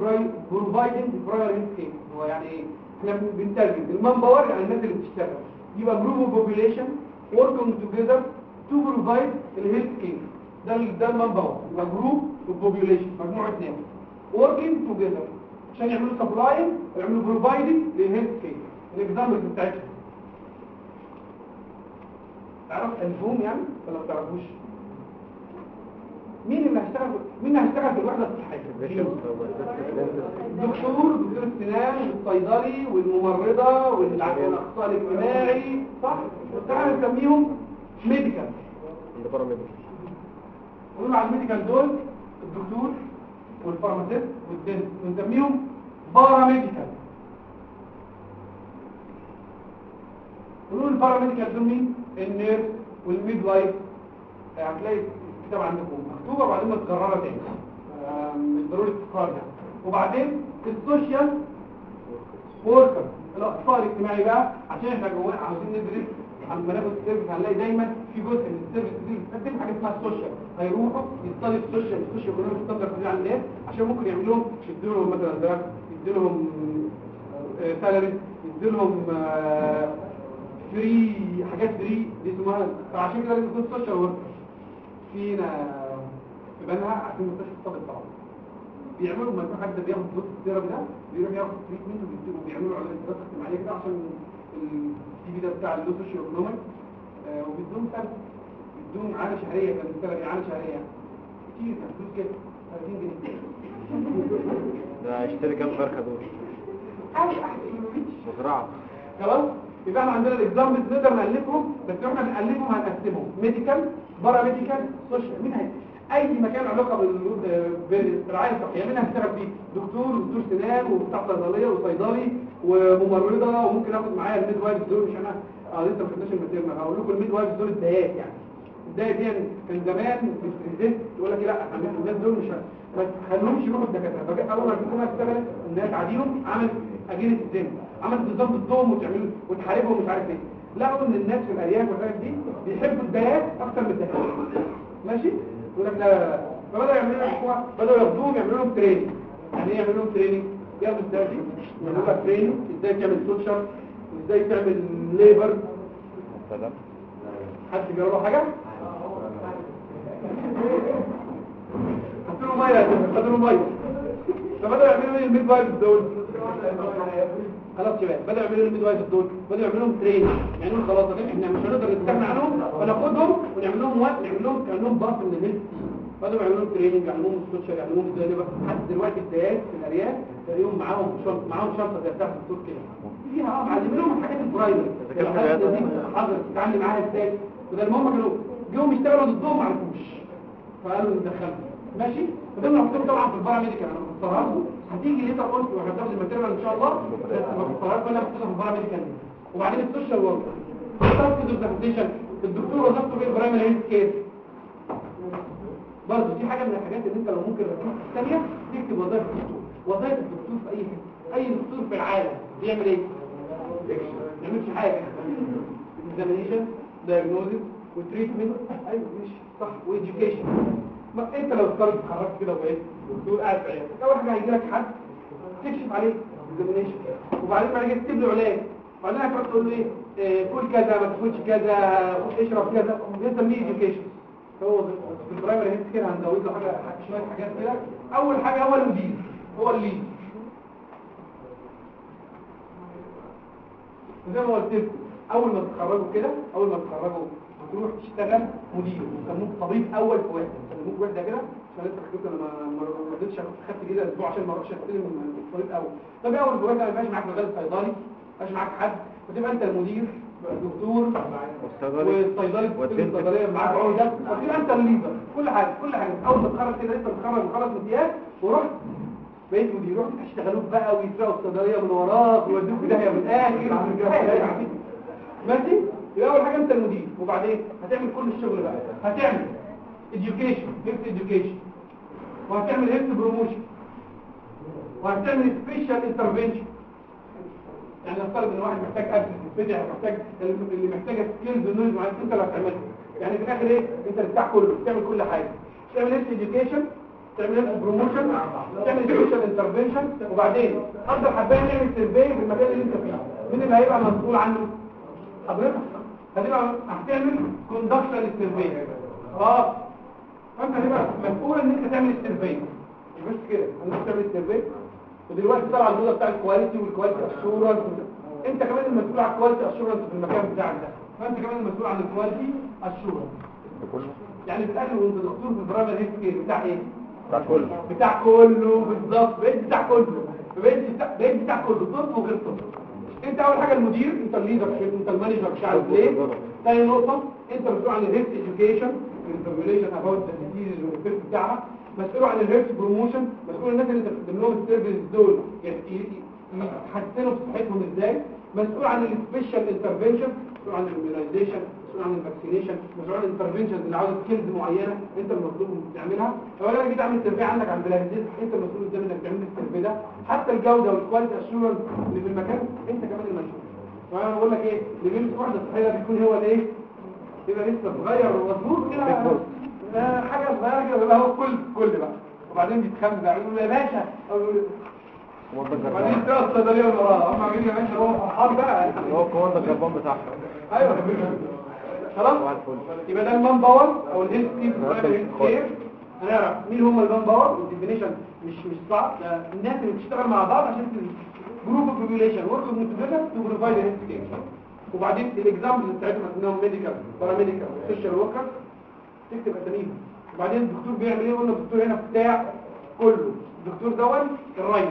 primary health care. هو يعني إحنا بنترجم. ال manpower يعني الناس اللي بتشتغل. يبقى group population working together to provide ال health care ده ده ال manpower يبقى group population مجموعه ناس working together. عشان يعملوا supply ويعملوا providing لل health care ال example بتاعتهم تعرف الفهم يعني؟ ولا ما تعرفوش؟ مين اللي هيشتغل مين هيشتغل في الوحدة الصحية؟ الدكتور دكتور السنان والصيدلي والممرضة والاخصائي الاجتماعي. صح؟ تعالى نسميهم medical ونقول على ال medical دول الدكتور وال pharmacist وال dentist ونسميهم paramedical. ونقول ال paramedical دول مين؟ ال nurse وال midwife هتلاقي الكتاب عندكم مكتوبه وبعدين متكرره تاني. آه، مش ضروري تذكرها يعني. وبعدين ال social وركر الاخصائي الاجتماعي بقى عشان إحنا جواه عاوزين ندرس عن منافذ السيرفيس هنلاقي دايما في جزء من السيرفيس دي بتقدم حاجة اسمها السوشيال هيروحوا يستضيف السوشيال السوشيال كلهم ستاندرد على الناس؟ عشان ممكن يعمل لهم يدوا لهم مثلا دراج يدوا لهم سالاري يدوا لهم فري حاجات فري دي اسمها. فعشان كده لازم يكون سوشيال وركر فينا في بنها عشان مستشفى الطب طبعا. بيعملوا يكون حد بياخد دوز السيرم ده بيروح ياخد تريتمنت وبيعملوا على دراسه اجتماعيه كده عشان السي في ده بتاع اللو سوشيو ايكونوميك وبيدوهم سنه بيدوهم عاده شهرية كان السنة عاده شهرية. كتير يعني فلوس كده. 30 جنيه. ده اشتري كام فرخة دول؟ مزرعة خلاص؟ يبقى إحنا عندنا الاكزامبلز نقدر نألفهم بس إحنا بنألفهم هنقسمهم ميديكال بارا ميديكال سوشيال مين هي أي مكان علاقة بال- بالرعاية الصحية. مين هيشتغل فيه دكتور ودكتور سنان وبتاع صيدلية وصيدلي وممرضة وممكن آخد معايا الميد وايف دول مش أنا لسه ما خدناش الماتيرنال هقول لكم الميد وايف دول الدهات يعني. الدهات دي يعني كان زمان بتريزنت يقول لك لا إحنا الناس دول مش ما تخليهمش يروحوا الدكاترة. فجأة أول ما الحكومة اشتغلت الناس عاديهم عملت اجهزه الزم عملت نظام ضدهم وتعمل وتحاربهم مش عارف إيه. لقوا إن الناس في الأرياف والحاجات دي بيحبوا الدايات أكتر من الدكاترة. ماشي؟ لا فبدأوا يعملوا لهم بدأوا ياخدوهم يعملوا لهم training يعني إيه يعملوا لهم training ياخدوا إزاي دي يعملوا لك training إزاي تعمل social إزاي تعمل labour حد بيقول له حاجة؟ حطوا له مية حطوا له مية. فبدأوا يعملوا إيه ال midwife دول؟ خلاص شباب بدأوا يعملوا ال midwife دول بدأوا يعملوا لهم training يعني خلاص إحنا مش هنقدر نستغنى عنهم فناخدهم ونعمل لهم وقت نعمل لهم كانهم part من ال health بدأوا يعملوا لهم training يعملوا لهم social يعملوا لهم إزاي نبقى حتى دلوقتي الدايات في الأرياف تلاقيهم معاهم شنطة معاهم شنطة زي بتاعت الدكتور كده. فيها آه معلمين لهم الحاجات ال primary كان حضرتك تتعلم معاها إزاي؟ وده المهم كانوا جم يشتغلوا ضدهم ما عرفوش. فقالوا ندخلهم ماشي؟ فدول محطوط طبعا في ال paramedical أنا لكم هتيجي later قلت وهتاخد ال material ان شاء الله بس ما بفسرهاش أنا محطوطه في ال paramedical وبعدين ال social work ال documentation الدكتور وظيفته في ال primary health care برضه دي حاجة من الحاجات اللي انت لو ممكن الثانية تكتب وظائف الدكتور. وظائف الدكتور في أي حتة. أي دكتور في العالم. بيعمل إيه؟ ما بيعملش حاجة. Examination diagnosis و treatment أيوه ماشي. صح. و education ما أنت لو اخترت اتخرجت كده وبقيت دكتور قاعد في عيادتك اول حاجة هيجي لك حد تكشف عليه examination. وبعدين بعد كده تكتب له علاج. وبعدين هتروح تقول له إيه كل كذا ما تاكلش كذا اشرب كذا. بنسميه education هو في ال primary health care هنزود له حاجة شوية حاجات كده. أول حاجة هو المدير هو ال leader وزي ما قلت لكم أول ما تتخرجوا كده أول ما تتخرجوا هتروح تشتغل مدير. ويسموك طبيب أول في وحده يسموك وحده كده عشان لسه حكيت أنا ما رضيتش اخد خدت كده أسبوع عشان ما اروحش استلم من الطبيب اول طب أول في وحده ما يبقاش معاك مجال صيدلي ما يبقاش معاك حد. وتبقى أنت المدير الدكتور والصيدلي. والصيدلي وال dentist. الصيدلية معاك. عقده وتبقى أنت ال leader. كل حاجة كل حاجة. أول ما تتخرج كده لسه متخرج وخلص امتياز ورحت بقيت مدير. رحت يشتغلوك بقى ويسرقوا الصيدلية من وراك ويودوك داهية من الآخر. ماشي؟ يبقى أول حاجة أنت المدير وبعدين هتعمل كل الشغل بقى. هتعمل education health education. وهتعمل health promotion. وهتعمل special intervention. يعني نفترض إن واحد محتاج أكل يتفتح محتاج اللي محتاجة skills و knowledge معينه أنت اللي هتعملها. يعني في الآخر إيه؟ أنت بتاع كله بتعمل كل حاجة. تعمل health education تعمل health promotion تعمل special intervention وبعدين افضل حبايه نعمل survey في المكان اللي أنت فيه. مين اللي هيبقى مسؤول عنه؟ حضرتك. هتبقى هتعمل conduction لل survey آه. فانت هتبقى مسؤول إن أنت تعمل ال survey مش كده انت تعمل ال survey ودلوقتي طلع الموضوع بتاع ال quality وال quality assurance أنت كمان المسؤول عن ال quality assurance في المكان بتاعك ده. فأنت كمان المسؤول عن ال quality assurance يعني في الآخر وأنت دكتور في ال primary health care. بتاع إيه؟ بتاع كله. بتاع كله. بالظبط. بتاع كله. بتاع بتاع كله. طب وغير طب. انت اول حاجة المدير انت ال leader انت ال manager بتاع ال place ثاني نقطة انت مسؤول عن ال health education ال information about the disease بتاعها مسؤول عن ال health promotion مسؤول الناس اللي انت بتقدم لهم ال service دول. ي- ي- يحسنوا صحتهم إزاي؟ مسؤول عن ال special intervention مسؤول عن ال immunization مسؤول عن ال vaccination مسؤول عن ال intervention اللي عاوز skills معينة انت المطلوب تعملها. لو أنا جيت أعمل سيرفي عندك على البلازيز أنت المسؤول قدام إنك تعمل ده. حتى الجودة والكواليتي اشورنس اللي في المكان أنت كمان المسؤول وأنا بقول لك إيه بيمسك واحدة صحيه بيكون هو الإيه؟ يبقى لسه صغير ومظبوط كده. آه، حاجة صغيرة كده يبقى هو كل كل بقى. وبعدين بيتخمد بقى يقول يا باشا أو يقول وبعدين تروح الصيدليه اللي وراه هم عاملين يا باشا هو فرحان بقى. هو كوماندا جربان بتاعها أيوه. خلاص؟ يبقى ده ال manpower أو ال health team هنعرف مين هم ال manpower؟ وال definition مش مش صعب الناس اللي بتشتغل مع بعض عشان group population work together to provide care وبعدين ال examples بتاعتهم انهم medical paramedical social worker تكتب اساميهم وبعدين الدكتور بيعمل إيه؟ قلنا الدكتور هنا بتاع كله. الدكتور دوت الرئيس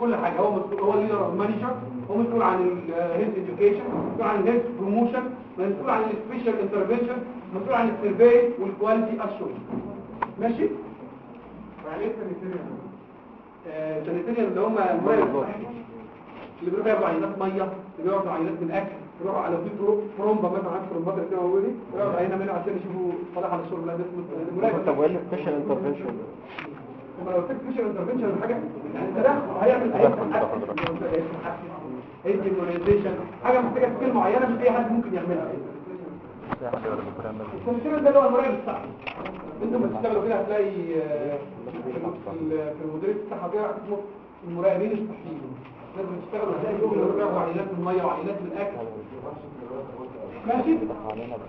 كل حاجة. هو مسؤول هو ال leader or manager هو مسؤول عن ال health education مسؤول عن ال health promotion مسؤول عن ال special intervention مسؤول عن ال survey وال quality assurance ماشي؟ إيه sanitarian آه sanitarian اللي هم الصحي اللي بيروحوا ياخدوا عينات مية اللي بياخدوا عينات من أكل. يروحوا على في طرمبا مثلا عارف طرمبات اللي بتبقى موجوده ياخدوا عينة منها عشان يشوفوا صالحة للشرب لا ده اسمه طب وايه ال special intervention لما لو قلت فيشر انترفنشن ولا حاجة يعني تدخل هيعمل هيدي immunization. حاجة محتاجة سكيل معينة مش أي حد ممكن يعملها. التمثيل ده اللي هو المراقب الصحي أنتوا لما تشتغلوا كده هتلاقي آه، في ال- في مديريه الصحه اسمه المراقبين الصحيين. لازم تشتغلوا هتلاقي يوم يراقبوا عينات الميه وعينات الاكل ماشي؟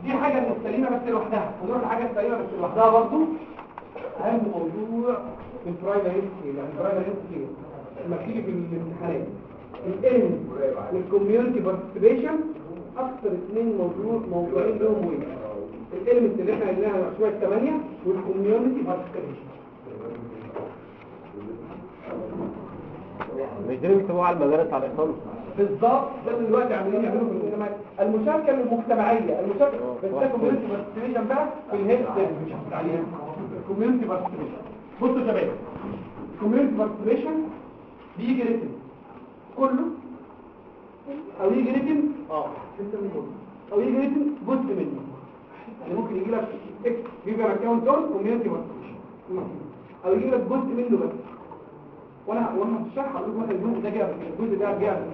دي حاجة من السليمه بس لوحدها. ونروح لحاجه السليمه بس لوحدها برضه أهم موضوع في البرايمري هيلث يعني البرايمري هيلث لما بتيجي في الامتحانات. الإن والكوميونتي بارتيسيبيشن أكثر اثنين موضوع موضوعين لهم وين؟ الالمنت اللي إحنا قلناها مشروع 8 والكوميونتي بارتيسيبيشن مش دول بيكتبوها على المدارس على الاقل بالظبط ده اللي دلوقتي عاملين يعملوا في المجتمعات. المشاركة المجتمعية المشاركة بس ده community participation بقى في ال health مش عليها ال community participation بصوا يا شباب ال community participation بيجي written كله أو يجي written آه. أو يجي written جزء منه. يعني ممكن يجي لك text بيبقى account دول community participation أو يجي لك جزء منه بس. وأنا وأنا الشرح هقول لكم مثلا الجزء ده جاب الجزء ده جاب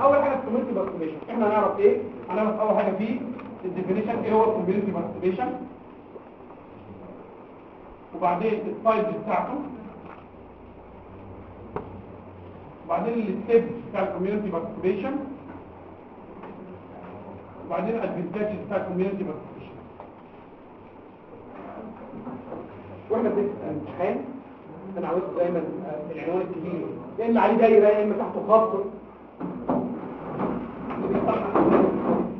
أول حاجة ال community participation إحنا هنعرف إيه؟ هنعرف أول حاجة فيه الديفينيشن إيه هو الكوميونتي بارتيسيبيشن وبعدين السايز بتاعته. وبعدين الستيب بتاع الكوميونتي بارتيسيبيشن وبعدين الادفانتج بتاع الكوميونتي بارتيسيبيشن وإحنا بنكتب الامتحان أنا عاوز دايما آه، العنوان الكبير. يا إما عليه دايره يا إما تحته خط.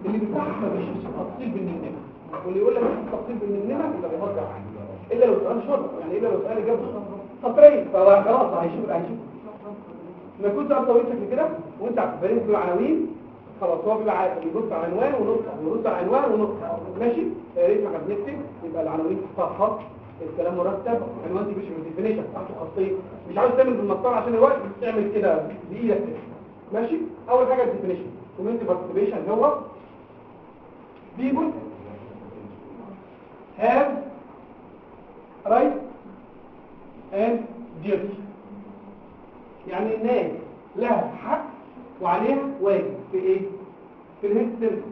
اللي بيصحح ما بيشوفش التفصيل بالنمنمه واللي يقول لك التفصيل بالنمنمه يبقى بيهزر عنه إلا لو سؤال شرط. يعني إلا لو سؤال جاب سطرين فهو خلاص هيشوف هيشوف. يكون سؤال طويل شكل كده. وأنت عارفين في عناوين خلاص هو بيبقى عارف. بيبص على عنوان ونقطه ويبص على عنوان ونقطه ماشي؟ يا ريت إحنا بنكتب يبقى العناوين تحتها خط الكلام مرتب عنوان دي مش بال definition بتاعته خاصيه مش عاوز تعمل بالمسطره عشان الوقت تعمل كده بإيدك. ماشي؟ أول حاجة ال definition community participation هو people have right and duty. يعني الناس لها حق وعليها واجب. في إيه؟ في ال health service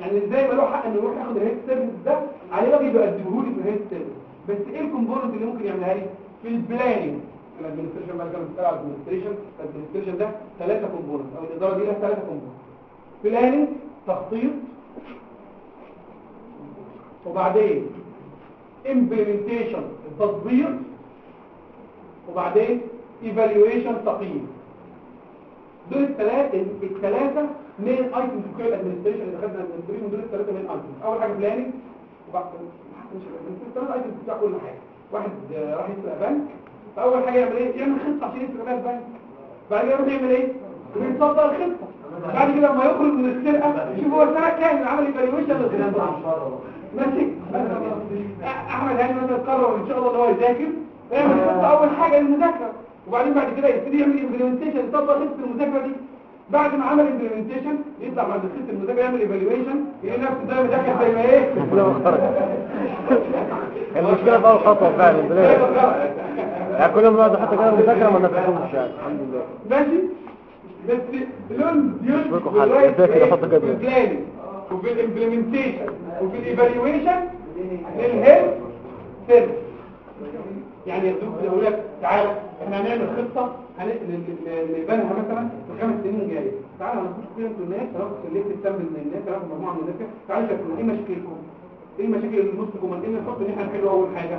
يعني إزاي ماله حق إنه يروح ياخد ال health service ده؟ عليه واجب يقدمه لي في ال health service بس إيه ال component اللي ممكن يعملها لي؟ في ال planning. ال administration بقى كان بيشتغل على ال administration ال administration ده ثلاثة component. أو الإدارة دي لها ثلاثة component. planning تخطيط وبعدين implementation التطبيق وبعدين evaluation تقييم. دول الثلاثه الثلاثه main items في ال administration اللي خدنا ال administration دول الثلاثه main items أول حاجة planning وبعد items بتاع كل حاجة. واحد راح يسرق بنك فأول حاجة يعمل إيه؟ يعمل خطة عشان يسرق بيها البنك بعد كده يروح يعمل إيه؟ يصدر الخطة. بعد كده لما يخرج من السرقة شوف هو سرق كام عمل evaluation ماشي؟ أحمد هاني مثلا قرر إن شاء الله إن هو يذاكر يعمل خطة أول حاجة المذاكره وبعدين بعد كده يبتدي يعمل implementation يطبق خطة المذاكرة دي. بعد ما عمل implementation يطلع بعد خطه المذاكره يعمل evaluation يلاقي نفسه ده مذاكر زي ما إيه؟ المشكلة في أول خطوة فعلا بلاش. يعني كل ما نقعد نحط كده مذاكرة ما نفهمش يعني. الحمد لله. ماشي؟ بس لون ديوش لكم حل. إزاي كده حط جدول. ال planning وفي ال implementation وفي ال evaluation لل health service يعني ياخدوك يقول لك تعالى إحنا هنعمل خطة هنبنها مثلا في خمس سنين جاية. تعالى هنخش فيها أنتوا الناس هناخد selected sample من الناس هناخد مجموعة من الناس. تعالوا شكلوا إيه مشاكلكم؟ إيه المشاكل اللي نصكم إيه اللي نحط إن إحنا نحله أول حاجة.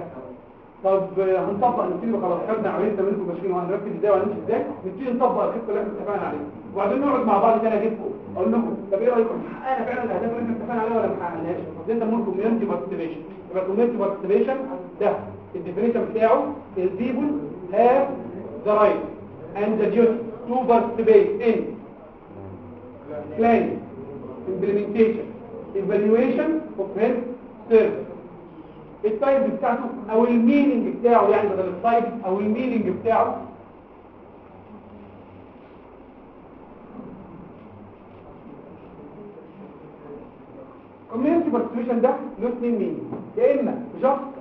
طب آه، هنطبق نبتدي خلاص. خدنا عمليه تمرين مشاكل وهنركز إزاي وهنمشي إزاي نبتدي نطبق الخطة اللي إحنا اتفقنا عليها. وبعدين نقعد مع بعض تاني أجيبكم. أقول لكم طب إيه رأيكم؟ حققنا فعلا الاهداف اللي إحنا اتفقنا عليها ولا ما حققناهاش ده يسموه community participation يبقى community participation ده. ال definition بتاعه ال people have the right and the duty to participate in. Planning implementation. Evaluation of health service. ال type بتاعته أو ال meaning بتاعه يعني بدل ال type أو ال meaning بتاعه community participation ده له اثنين meaning يا اما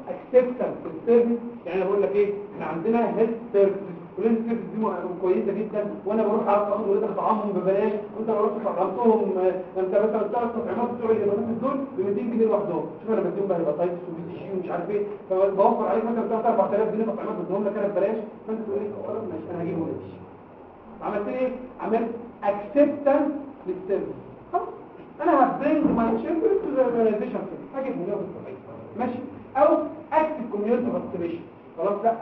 acceptance في ال service يعني بقول لك إيه إحنا عندنا health service وال health service دي كويسه جدا وأنا بروح اخد ولادك اطعمهم ببلاش وانت لو رحت طعمتهم انت مثلا الثلاث تطعيمات بتوع الامارات دول ب 200 جنيه لوحدهم شوف أنا بديهم بقى hepatitis و BCG ومش عارف إيه فبوفر عليك مثلا 3 4000 جنيه تطعيمات بديهم لك أنا ببلاش فانت تقول لي خلاص ماشي أنا هجيب ولادي عملت إيه عملت acceptance لل service أنا ه bring my children to the organization هجيب مليون ماشي؟ أو active community participation خلاص؟ لأ.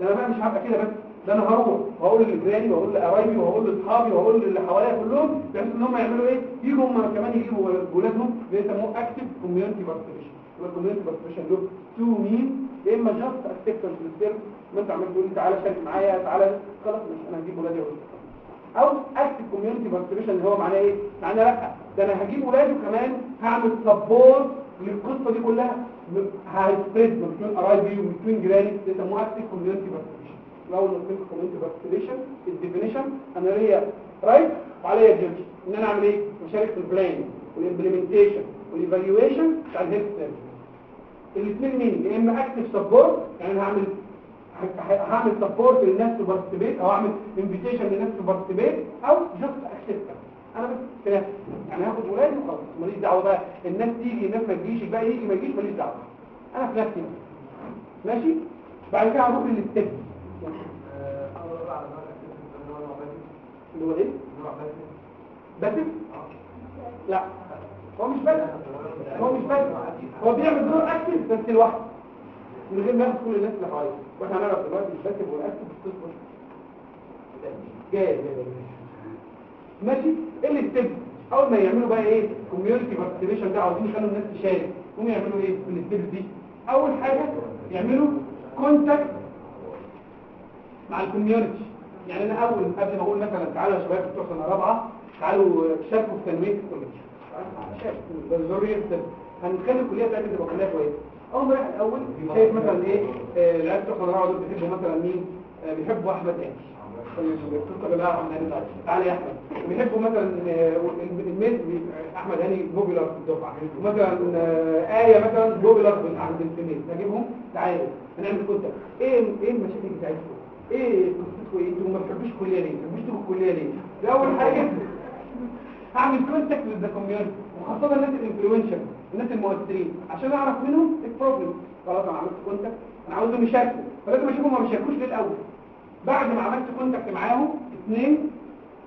ده أنا بقى مش هبقى كده بس. ده أنا هروح وهقول لجيراني وهقول لقرايبي وهقول لأصحابي وهقول للي حواليا كلهم بحيث إن هم يعملوا إيه؟ يجوا هم كمان يجيبوا ولادهم. بيسموه active community participation يبقى community participation له two mean يا إما just acceptance لل serv ما أنت عمال تقول لي تعالى شارك معايا تعالى. خلاص مش أنا هجيب ولادي أو active community participation اللي هو معناه إيه؟ معناه لأ. ده أنا هجيب ولادي وكمان هعمل support للقصة دي كلها. ه spread ما بين قرايبي وما بين جيراني ده يسموها active community participation الأول بين community participation ال definition أنا ليا right وعليا جيرجي إن أنا أعمل إيه؟ أشارك في البلان والامبلمنتيشن والايفالويشن بتاع الهيلث سيرفيس الاثنين mean؟ يا إما active support يعني أنا هعمل هعمل support للناس to participate أو اعمل invitation للناس to participate أو just accept أنا بس في نفسي يعني هاخد ولادي وخلاص. ماليش دعوة بقى. الناس تيجي الناس ما تجيش الباقي يجي ما يجيش ماليش دعوة. أنا في نفسي بس. ماشي؟ بعد كده هروح لل step اللي هو إيه؟ passive لا. هو مش passive هو مش passive هو بيعمل دور active بس لوحده. من غير ما ياخد كل الناس اللي حواليه. وإحنا هنعرف دلوقتي ال passive وال active بتصبر جاي جاي ماشي؟ إيه اللي step أول ما يعملوا بقى إيه؟ community participation ده عاوزين يخلوا الناس تشارك. هم يعملوا إيه في ال step دي؟ أول حاجة يعملوا contact مع ال community يعني أنا أول قبل ما أقول مثلا تعالوا يا شباب بتوع سنة رابعة تعالوا شاركوا في تنمية الكلية. شاركوا ده ضروري جدا هنخلي الكلية بتاعتنا تبقى كلية كويسة. أول ما الأول شايف مثلا إيه؟ آه، العيال بتوع سنة رابعة دول بيحبوا مثلا مين؟ آه، بيحبوا أحمد هاني تعالى يا احمد مثلا احمد هاني popular في الدفعه ومثلا إيه مثلا popular عند ال female نجيبهم تعالوا هنعمل contact إيه إيه المشاكل بتاعتكم إيه قصتكم إيه أنتوا ما بتحبوش الكليه ليه ما بتحبوش الكليه ليه ده اول حاجة هعمل contact with community وخاصه الناس ال influential الناس المؤثرين عشان أعرف منهم ال problem خلاص أنا عملت contact أنا عاوزهم يشاركوا. فلازم أشوفهم ما بيشاركوش ليه الأول بعد ما عملت contact معاهم اثنين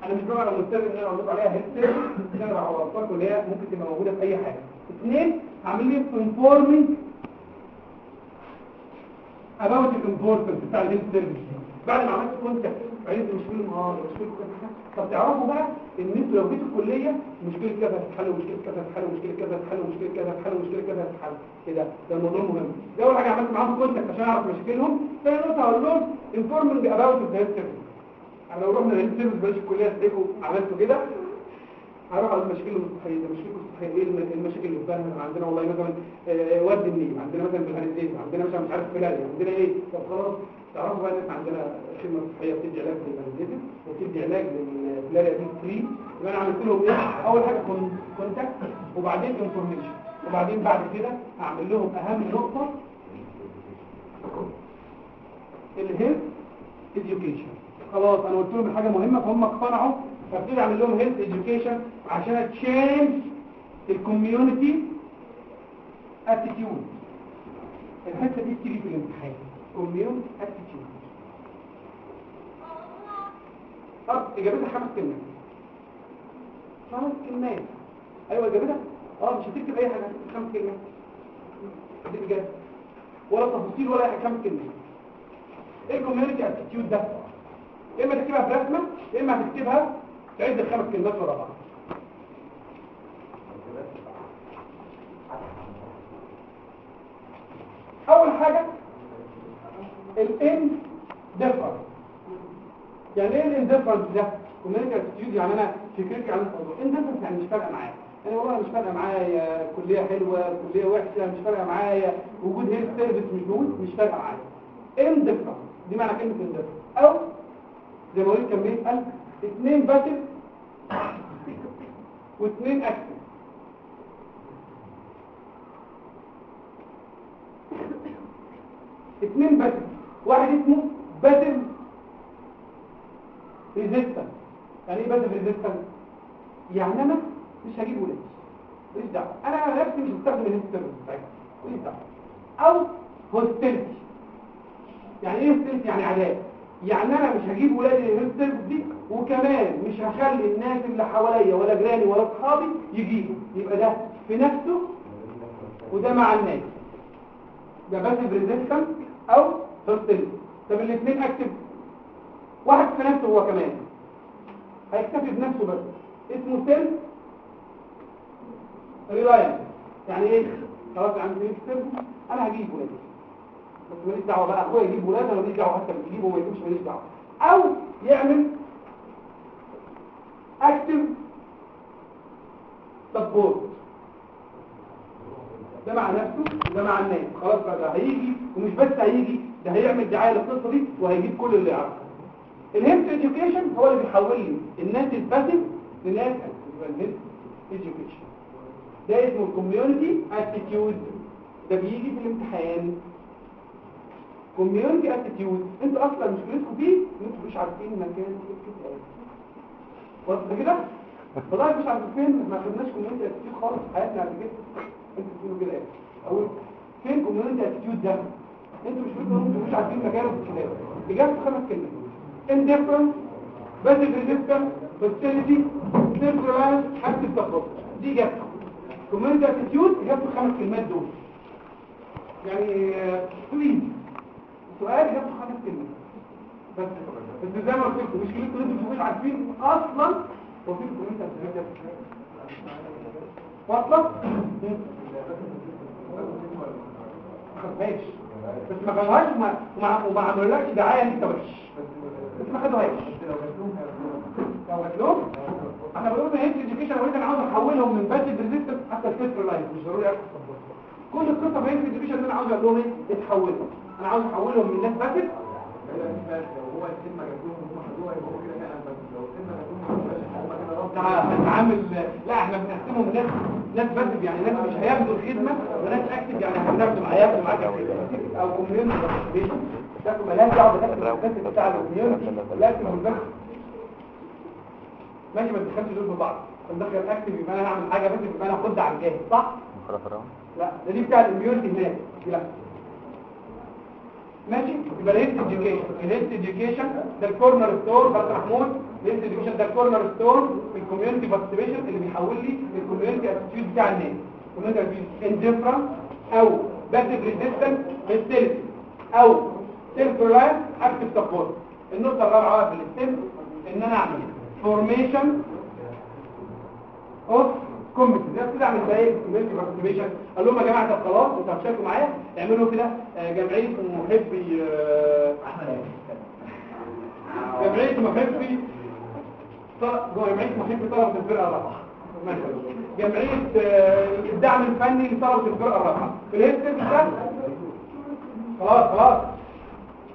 أنا مش بقى ملتزم إن أنا لكم عليها health service ان أنا بعرفكم ان هي ممكن تبقى موجودة في أي حاجة. اثنين هعمل لي informing about ال importance بتاع ال health service. بعد ما عملت contact عرفت مشكله النهارده مشكله كذا طب تعرفوا بقى إن أنتوا لو جيتوا الكلية مشكلة كذا هتتحل ومشكلة كذا هتتحل ومشكلة كذا هتتحل ومشكلة كذا هتتحل ومشكلة كذا هتتحل. إيه ده؟ ده الموضوع مهم. ده أول حاجة عملت معاهم contact عشان أعرف مشاكلهم. ثاني نقطة هقول لهم informing about ال health service أنا لو رحنا لل health service بلاش الكلية تلاقوا عملتوا كده هروح على المشاكل المستحيله المشاكل المستحيله إيه الم- المشاكل اللي في بالنا عندنا؟ والله مثلا آه، واد النيل. عندنا مثلا في الهرزين عندنا مثلا مش عارف فلاريا عندنا إيه؟ طب خلاص تعرفوا بقى إن إحنا عندنا خدمة صحية بتدي علاج للهرزين وبتدي علاج للفلاريا دي free يبقى أنا عملت لهم إيه؟ أول حاجة con- contact وبعدين information وبعدين بعد كده أعمل لهم أهم نقطة ال health education. خلاص أنا قلت لهم الحاجة مهمة فهم اقتنعوا فابتدي أعمل لهم health education عشان change ال community attitude الحتة دي بتيجي في الامتحان. community attitude طب إجابتها خمس كلمات. خمس كلمات. أيوه إجابتها؟ آه مش هتكتب أي حاجة. خمس كلمات. دي بجد ولا تفاصيل ولا أي حاجة. خمس كلمات. إيه ال community attitude ده؟ يا إما تكتبها برسمه يا إما هتكتبها تعد الخمس كلمات ورا بعض. أول حاجة ال indifference يعني إيه ال indifference ده؟ community attitude يعني أنا فكرتي عن الموضوع. indifference يعني مش فارقة معايا. أنا والله مش فارقة معايا كلية حلوة كلية وحشة مش فارقة معايا. وجود health service مش موجود مش فارقة معايا. indifference دي معنى كلمة indifference أو زي ما قلت كان بيسال اثنين passive واثنين active اثنين passive واحد اسمه passive resistance يعني إيه passive resistance يعني أنا مش هجيب ولاد. ماليش دعوة. أنا نفسي مش هستخدم الهيستوري بتاعتي ماليش دعوة. أو hostility. يعني إيه hostility؟ يعني عداء يعني أنا مش هجيب ولادي الهيستوري دي وكمان مش هخلي الناس اللي حواليا ولا جيراني ولا أصحابي يجيبوا. يبقى ده في نفسه وده مع الناس. ده passive resistance أو hostility. طب الاثنين active واحد في نفسه هو كمان. هيكتفي بنفسه بس. اسمه self reliance. يعني إيه؟ خلاص عندي active أنا هجيب ولادي. بس ماليش دعوة بقى. أخويا يجيب ولاد أنا ماليش دعوة حتى يجيبه وما يجيبش ماليش دعوة. أو يعمل active support ده مع نفسه وده مع الناس. خلاص بقى هيجي ومش بس هيجي ده هيعمل دعاية للقصة دي وهيجيب كل اللي يعرفه. ال health education هو اللي بيحول لي الناس ال passive لناس ال health education ده اسمه ال community attitude ده بيجي في الامتحان. community attitude أنتوا أصلا مشكلتكم فيه إن أنتوا مش عارفين مكان وصل كده؟ والله مش عارفين ما خدناش community attitude خالص في حياتنا قبل كده. أنتوا بتقولوا كده إيه أقول فين community attitude ده؟ أنتوا مش مش عارفين مكانه في الكتاب. اجابته خمس كلمات. Indifference passive resistance hostility self reliance active support دي اجابته community attitude اجابته الخمس كلمات دول. يعني please سؤال اجابته خمس كلمات. بس. بس زي ما قلت مشكلتكم ان أنتوا مش عارفين أصلا. هو في community attitude. واصلا ما خدهاش بس ما خدهاش وما وما- عملولكش دعاية ان انت وحش بس ما خدوهاش لو جاتلهم أنا بقول هيلث إديوكيشن أنا أنا عاوز احولهم من باسيف ريزيستنس حتى الفيستر لاين مش ضروري اخد كل القصة في هيلث إديوكيشن ان أنا عاوز أقول لهم إيه اتحولوا أنا عاوز أحولهم من ناس باسيف هو الكلمة جابوهم هم خدوها يبقى كده فعلا بس لو الكلمة جابوهم هم كده رفض هنتعامل لا إحنا بنقسمهم ناس ناس باسيف يعني ناس مش هياخدوا الخدمة وناس اكتف يعني هناخدوا هياخدوا معاك أو كوميونتي ده مالهاش دعوه بالاكتف بتاع الكوميونتي الاكتف والباسيف ماشي ما تدخلش دول في بعض. ندخل اكتف يبقى أنا هعمل حاجة بس يبقى أنا اخد على الجاهز صح؟ لا ده دي بتاع الاميونتي هناك. لا. ماشي؟ يبقى الهيلث إديوكيشن. الهيلث إديوكيشن ده الكورنر ستور بس محمود. ال health education ده ال cornerstone في ال community participation اللي بيحول لي ال community attitude بتاع الناس. community indifference أو passive resistance hostility أو active support النقطة الرابعة بقى في ال step إن أنا أعمل formation of committees ده كده أعمل زي community participation قال لهم يا جماعة طب خلاص أنتوا هتشاركوا معايا؟ اعملوا كده. آه، جمعية محبي آه، جمعية محبي. جمعية محبي طلبه الفرقة الرابعة. جمعية آه، الدعم الفني لطلبة الفرقة الرابعة. في الهيد خلاص خلاص.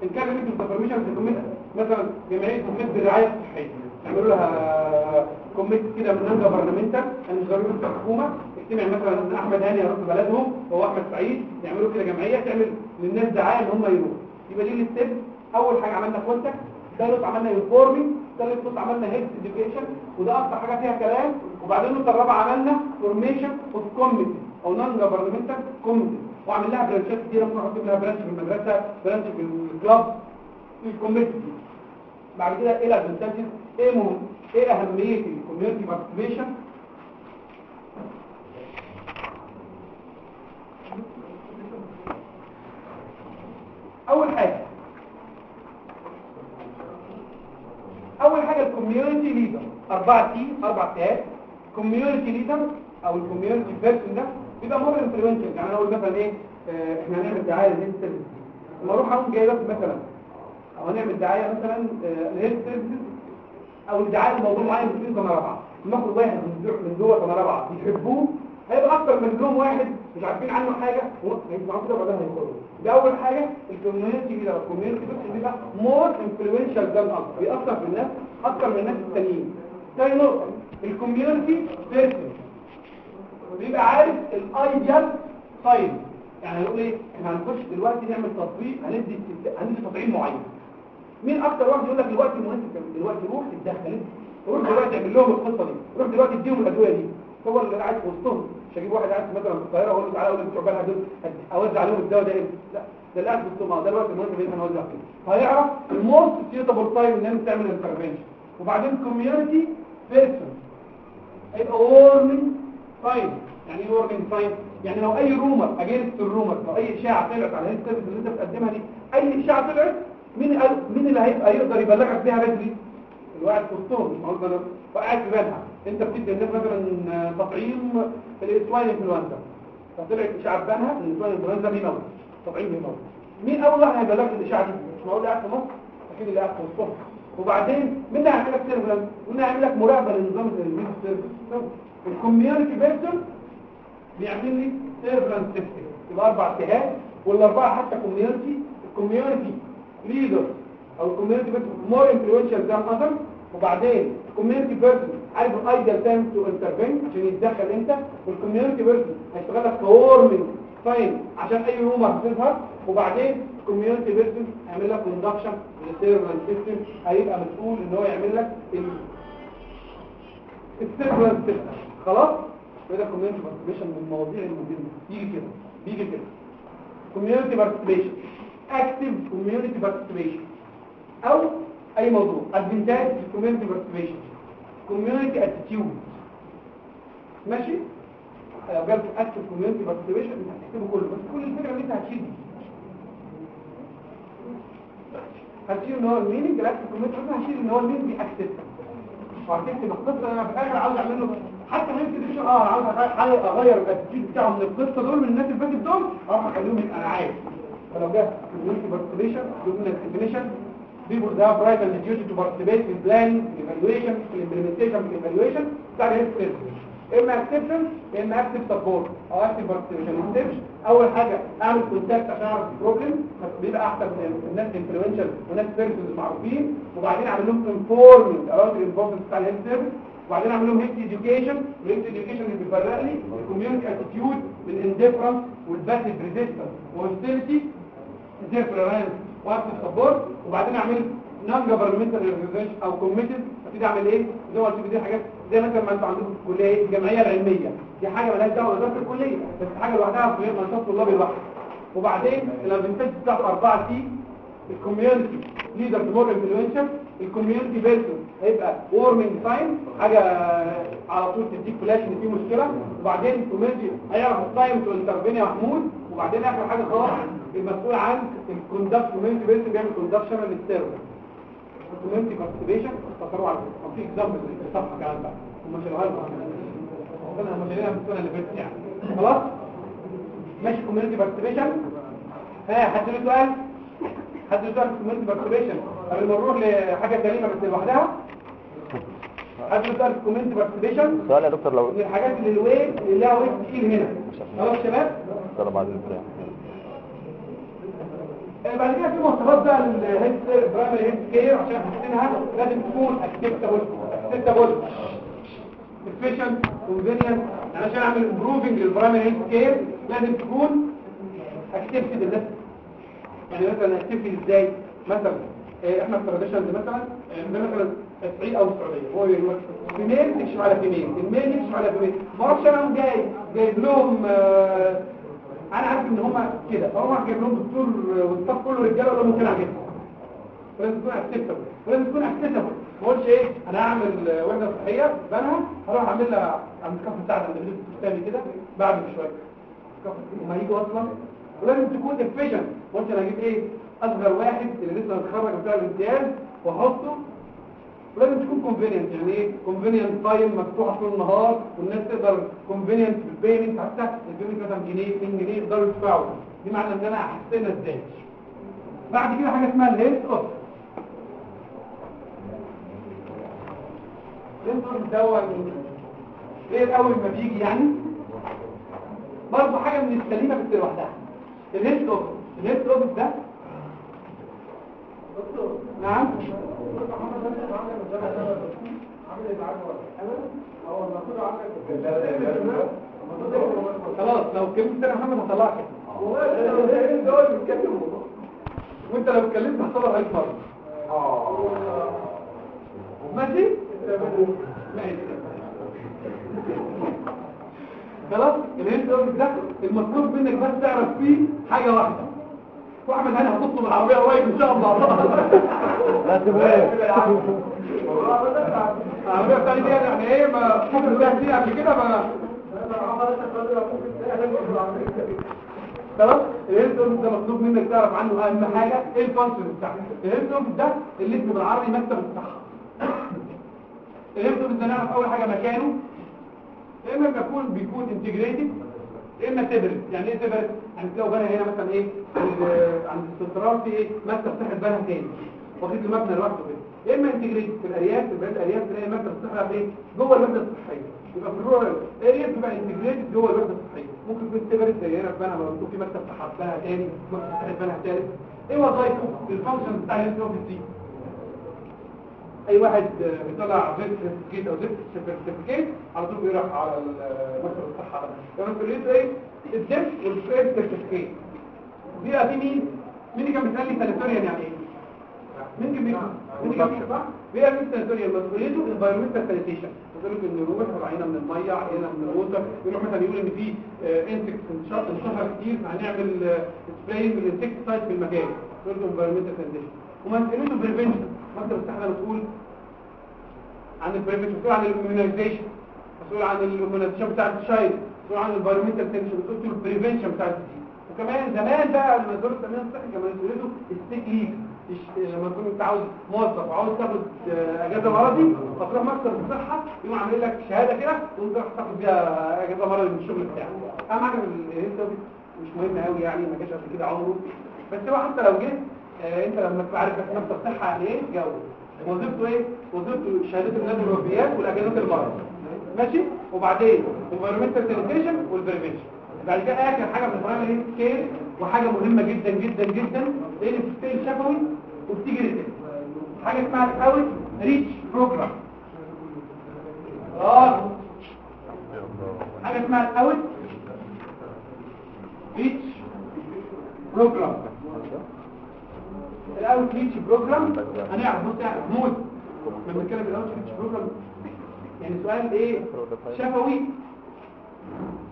إن كان ليك انفورميشن في كوميت مثلا جمعيه كوميت بالرعاية الصحية. يعملوا لها كوميت كده من نان جفرنمنتال أنا مش ضروري الحكومة اجتمع مثلا أحمد هاني يروح بلدهم هو أحمد سعيد يعملوا كده جمعية تعمل للناس دعاية إن هم يروحوا. يبقى دي ال step أول حاجة عملنا contact ثالث عملنا informing ثالث نص عملنا health education وده أكتر حاجة فيها كلام. وبعدين النقطة الرابعة عملنا formation of committee أو non governmental committee وعمل لها branch ات كتير ممكن أحط لها branch في المدرسة branch في ال club في ال committee بعد كده إيه ال advantages إيه مهم؟ إيه أهمية ال community participation أول حاجة. أول حاجة ال community leader أربعة C أربع C ات community leader أو ال community person ده بيبقى more influential يعني أنا أقول مثلا إيه آه، إحنا هنعمل دعاية لل health service لما أروح أقوم جاي لك مثلا أو هنعمل دعاية مثلا آه، لل health service أو الدعاية لموضوع معين في سنه رابعة. ناخد واحد من دو- من جوه سنه رابعة. بيحبوه هيبقى أكتر من مليون واحد مش عارفين عنه حاجة هيسمعوا كده وبعدين هيخرجوا. ده أول حاجة. ال community كده ال community بس بيبقى more influential than أكتر بيأثر في الناس أكتر من الناس التانيين. تاني نقطة. ال community person بيبقى عارف ال ideal time يعني هنقول إيه؟ إحنا هنخش دلوقتي نعمل تطبيق هندي هندي تطعيم معين. مين أكتر واحد يقول لك الوقت المناسب دلوقتي روح تتدخل انت روح دلوقتي اعمل لهم القصة دي روح دلوقتي اديهم الأدوية دي. هو اللي قاعد في وسطهم مش هجيب واحد قاعد مثلا في القاهرة وأقول له تعالى أقول بتوع بالها دول أوزع عليهم الدواء ده إمتى لا ده اللي قاعد في وسطهم. آه، ده الوقت المناسب اللي أنا أوزع فيه. هيعرف ال most suitable time إن أنت تعمل intervention وبعدين community person هيبقى warning sign يعني إيه warning sign يعني لو أي rumor against ال rumor لو أي إشاعة طلعت على ال health service اللي أنت بتقدمها دي أي إشاعة طلعت مين مين اللي هيبقى يقدر يبلغك بيها بدري؟ الواحد وسطهم مش معقول أنا وقاعد في بالها. أنت بتدي الناس مثلا تطعيم ال swine انفلونزا فطلعت إشاعة بانها ان ال swine انفلونزا بيموت تطعيم بيموت مين أول واحد هيبلغك الإشاعة دي؟ مش معقول قاعد في مصر؟ أكيد اللي قاعد في وسطهم. وبعدين مين اللي هيعمل لك surveillance مين اللي هيعمل لك مراقبة لنظام ال health service؟ ال community person بيعمل لي surveillance system يبقى أربع C ات والأربعة حتى community ال community leader أو ال community person more influential than other وبعدين ال community person عارف ال ideal time to intervene عشان يتدخل أنت. وال community person هيشتغل لك ك warning sign عشان أي rumor هتظهر. وبعدين ال community person هيعمل لك conduction لل surveillance system هيبقى مسؤول إن هو يعمل لك ال surveillance system خلاص؟ كده community participation من المواضيع المهمه يجي كده بيجي كده كوميونتي بارتيسيبيشن اكتف كوميونتي بارتيسيبيشن أو اي موضوع ادفانتاج الكوميونتي بارتيسيبيشن كوميونتي اتيتيود ماشي لو جبت اكتف كوميونتي بارتيسيبيشن انت هتكتبه كله بس كل الفكرة ان انت هتشيل دي هتشيل ان هو الميننج الاكتف كوميونتي بس هشيل ان هو الميننج بيأكتف وهتكتب القصة أنا في الآخر عاوز اعمل له حتى ما يمكن تشوف آه عاوز اغير ال attitude بتاعه من القصة دول من الناس اللي فاتت دول. أروح اخليهم يبقى أنا عارف. فلو جه community participation لك definition. People that have right and duty to participate in planning in evaluation in implementation in evaluation. بتاع ال health service إما يا إما active support. أو participation. ما acceptش أول حاجة أعمل contact عشان أعرف ال problem بيبقى أحسن من الناس influential وناس persons معروفين. وبعدين أعمل لهم informing about ال informing بتاع ال health service وبعدين اعمل لهم health education وال health education اللي بيفرق لي الكوميونتي اتيتيود والانديفرنس والباسيف ريزيستنس والهوستيليتي ديفرنس واكتف سبورت وبعدين اعمل non governmental organization أو committee ابتدي اعمل إيه؟ زي ما قلت دي حاجات زي مثلا ما أنتوا عندكم في الكليه الجمعيه العلميه دي حاجة مالهاش دعوة باداره الكلية بس حاجة لوحدها في نشاط طلابي لوحده. وبعدين ال advantage بتاعته 4 C ال community leader more influential ال community person هيبقى warning sign حاجة على طول تديك فلاش إن في مشكلة. وبعدين ال community هيعرف ال time to intervene يا محمود. وبعدين آخر حاجة خالص المسؤول عن ال conduct community person بيعمل conduction لل surveillance ال community participation افتكروا على في example في الصفحة كمان بقى. هم شالوها ربنا هم شايلينها من السنة اللي فاتت يعني. خلاص؟ ماشي community participation ها حد له سؤال؟ حد له سؤال في community participation قبل ما نروح لحاجة سليمه بس لوحدها. حد يسال في community participation سؤال يا دكتور لو من الحاجات اللي ال weight اللي لها weight تقيل هنا. خلاص يا شباب؟ دكتور بعد ال break آه، بعد كده في مواصفات بقى لل health primary health care عشان حاطينها. لازم تكون acceptable acceptable efficient convenient. عشان أعمل improving لل primary health care لازم تكون acceptability الناس يعني مثلا acceptability إزاي؟ مثلا إحنا في traditions مثلا آه، ده مثلا الصعيد أو السعوديه هو female يكشف على female ال male يكشف على female ما أعرفش أنا جاي جايب لهم آه، أنا عارف إن هم كده. فهو جايب لهم دكتور وال staff كله رجاله ولا ممكن أعمل. لازم تكون acceptable ولازم تكون acceptable ما اقولش إيه أنا هعمل آه، وحده صحية بنها هروح اعمل لها اعمل كف مساعده عند الثاني كده بعد بشوية. كف- وما يجوا أصلا. ولازم تكون efficient قلت أنا أجيب إيه؟ أصغر واحد اللي لسه متخرج بتاع الامتياز وأحطه. ولازم تكون convenient يعني إيه؟ convenient time مفتوحه طول النهار والناس تقدر convenient في ال payment حتى ال payment مثلا جنيه 2 جنيه يقدروا يدفعوا. دي معنى إن أنا أحسنها إزاي. بعد كده حاجة اسمها الهيلث أوف. الهيلث دوت إيه الأول ما بيجي يعني؟ برضه حاجة من السليمة بس لوحدها. الهيلث أوف الهيلث أوف ده نعم خلاص لو اتكلمت أنا محمد هطلعك وانت لو اتكلمت هصور عليك مره ماشي؟ ماشي. خلاص اوفيس ده المطلوب منك بس تعرف فيه حاجة واحدة. واحمد هاني هتطلب العربية قريب إن شاء الله. لا تبقى العربية بتاعتي دي يعني إيه؟ ما حكم فيها كتير قبل كده ما ال health office ده مطلوب منك تعرف عنه أهم حاجة إيه ال function بتاعته ال health office ده اللي اسمه بالعربي مكتب الصحة. office ده نعرف أول حاجة مكانه. إما بيكون بيكون integrated إما separate يعني إيه separate يعني تلاقوا بنها مثلا إيه؟ عند السنترال في إيه مكتب صحة بنها تاني. واخد المبنى لوحده كده. يا إما integrated في الأرياف في بلاد الأرياف تلاقي مكتب الصحه في إيه؟ جوه الوحده الصحيه يبقى في ال rural area بتبقى integrated جوه الوحده الصحيه ممكن يكون separate زي هنا في لما يكون في مكتب صحة بنها تاني مكتب صحة بنها تالت. إيه وظايفه ال function بتاع ال health office دي. أي واحد بيطلع birth certificate أو death certificate على طول بيروح على مكتب الصحة ده. يعني مسؤوليته إيه؟ ال death وال birth certificate دي في مين مين اللي كان بيسال لي sanitarian يعني؟ إيه مين كان مين كان صح بيبقى مين sanitarian مسؤوليته ال environmental sanitation يقول لك إن يروح وعينة من المية عينة من ال water يروح مثلا يقول إن في insect انتشر كتير فهنعمل spray بال insecticide في المكان. يقول له environmental sanitation ومسؤوليته prevention مكتب الصحه مسؤول عن ال prevention مسؤول عن ال immunization مسؤول عن ال immunization بتاع ال child مسؤول عن ال environmental sanitation مسؤول عن ال prevention بتاع ال disease وكمان زمان بقى لما دور التامين الصحي كان مسؤوليته ال sick leave لما تكون أنت عاوز موظف عاوز تاخد آه، اجازه مرضي فتروح مكتب الصحة يقوم عامل لك شهادة كده وانت تروح تاخد بيها اجازه مرضي من الشغل بتاعك. أهم حاجة office مش مهم قوي يعني ما جاش قبل كده عمره. بس هو حتى لو جه آه، أنت لما تبقى عارف بس مكتب صحة يعني جو وظيفته إيه؟ وظيفته شهادات الميلاد والوفيات والاجازات المرض ماشي؟ وبعدين environmental sanitation وال prevention بعد كده اخر حاجة في ال primary care وحاجة مهمة جدا جدا جدا. لأن بتشتغل شفوي وبتيجي written حاجة اسمها ال outreach program آه. حاجة اسمها ال outreach program ال outreach program هنعرف بص موت. لما نتكلم ال outreach program يعني سؤال إيه؟ شفوي.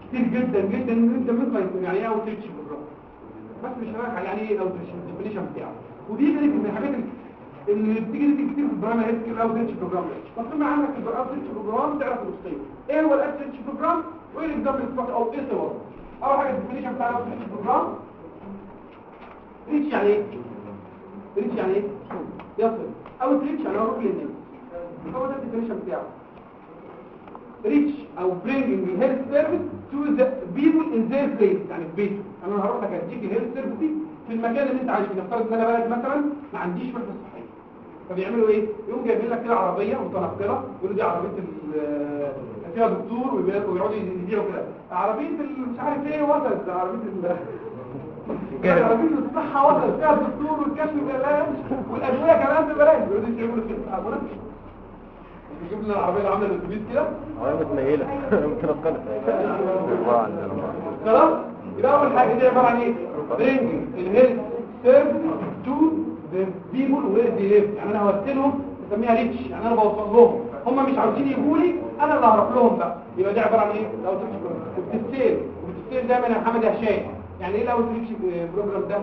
كتير جدا جدا جدا ممكن يكون يعني إيه outreach program بس مش هنعرف يعني إيه outreach ال definition بتاعه. ودي من الحاجات اللي- بتيجي لك كتير في البرامج هيك ال outreach program مطلوب عندك ال outreach program تعرف الوصيه إيه هو ال outreach program وايه ال example بتاعه أو إيه صوره أول حاجة ال definition بتاع ال outreach program reach يعني إيه؟ reach يعني إيه؟ يصل. outreach يعني أروح للناس هو ده ال definition بتاعه. Reach أو bringing the health service to the people in their place. يعني في بيته أنا هروح لك اديك ال health service دي في المكان اللي أنت عايش فيه. نفترض إن أنا بلد مثلا ما عنديش وحده صحيه فبيعملوا إيه؟ يقوم جايبين لك كده عربية متنقله يقولوا دي عربية فيها دكتور ويقعدوا يبيعوا كده. عربية مش عارف إيه وصلت. عربية عربية الصحة وصلت. فيها الدكتور والكشف ببلاش والأدوية كمان ببلاش. يقعدوا يعملوا كده يجيب لنا العربيه اللي عاملة الاتوبيس كده؟ عربية متنيلة متنقلة خلاص يبقى أول حاجة دي عبارة عن إيه؟ Bring ال health service to the people where they live يعني أنا هوصلهم نسميها reach يعني أنا بوصل لهم. هم مش عاوزين يجوا لي أنا اللي هروح لهم بقى. يبقى دي عبارة عن إيه؟ لو وبتستيل وبتستيل دايما يا محمد هشام يعني إيه لو ريتش بروجرام ده؟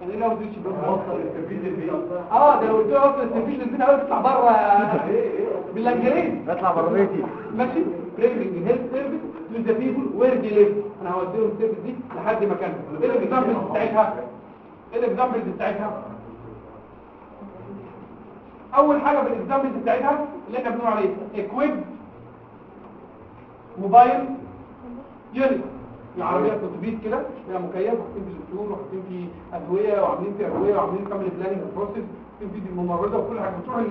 يعني لو ريتش بروجرام آه ده لو قلت له أصلا التنفيذ للبيت هقول تطلع بره باللانجرين اطلع بره بيتي. ماشي؟ بريمنج هيلث سيرفيس. تو ذا بيبل وير دي ليف أنا هوديهم السيرفيس دي لحد مكانهم إيه الاكزامبلز بتاعتها إيه الاكزامبلز بتاعتها أول حاجة في ال examples بتاعتها اللي إحنا بنقول عليه equipped mobile unit العربية الاتوبيس كده فيها مكيف وحاطين فيه دكتور وحاطين فيه أدوية وعاملين فيه أدوية وعاملين family planning process حاطين فيه ممرضة وكل حاجة. بتروح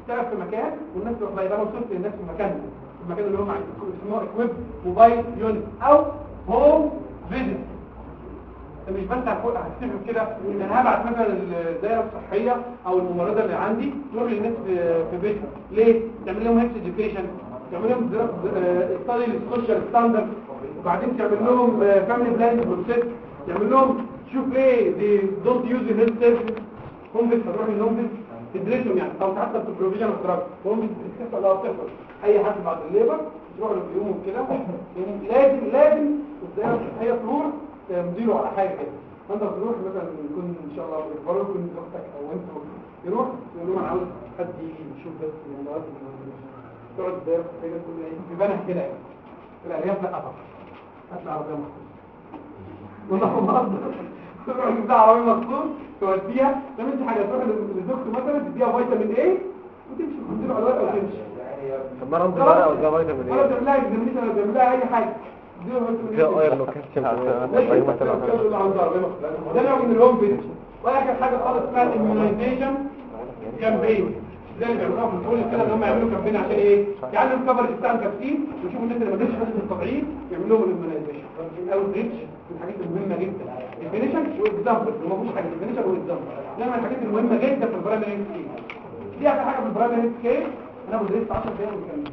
تشتغل في مكان والناس تروح جايبه وصلت للناس في مكانهم في المكان اللي هم عايزين اسمه equipped mobile unit أو home visit مش بس هتكتب كده. ان أنا هبعت مثلا الدائره الصحية أو الممرضة اللي عندي تروح للناس في بيتها. ليه؟ تعمل لهم health education تعمل لهم study ال social standard وبعدين تعمل لهم family plan process تعمل لهم شوف ليه they don't use health service هم بتروح لهم تدرسهم يعني. أو حتى في ال provision drug هم بتكتب لا بتحصل أي حد بعد ال labour تروح له في كده يعني لازم لازم الصحيه تروح مديره على حاجة كده. فأنت تروح مثلا يكون إن شاء الله بيكبروا يكون أختك أو أنتوا يروح يقول أنا عاوز حد يجي يشوف بس الموضوعات تقعد الصحيه كل إيه في بالك كده يعني. في الارياف لا طبعا هات لي عربيه مخصوص والله ما تروح تجيب عربية مخصوص توديها. تعمل أنت حاجة تروح للدكتور مثلا تديها فيتامين إيه وتمشي. تديله ادوات أو تمشي طب ما رمز الورقة وجاب فيتامين ولا إيه تعمل لها اكزامينيشن ولا تعمل لها أي إيه. ايرون وكالسيوم زي ما طلع ده نوع من ال home visit وآخر حاجة خالص اسمها ال immunization campaign زي اللي بيعملوها في الكل كده ان هم يعملوا campaign عشان إيه؟ يعلموا ال cover بتاع ال vaccine ويشوفوا الناس اللي ما جاتش حتة التطعيم يعملوا لهم ال immunization أو ال reach من الحاجات المهمة جدا. ال definition وال example ما فيش حاجة. ال definition وال example ده من الحاجات المهمة جدا في ال primary care دي اخر حاجة في ال primary care أنا بدرس 10 دقايق ونكمل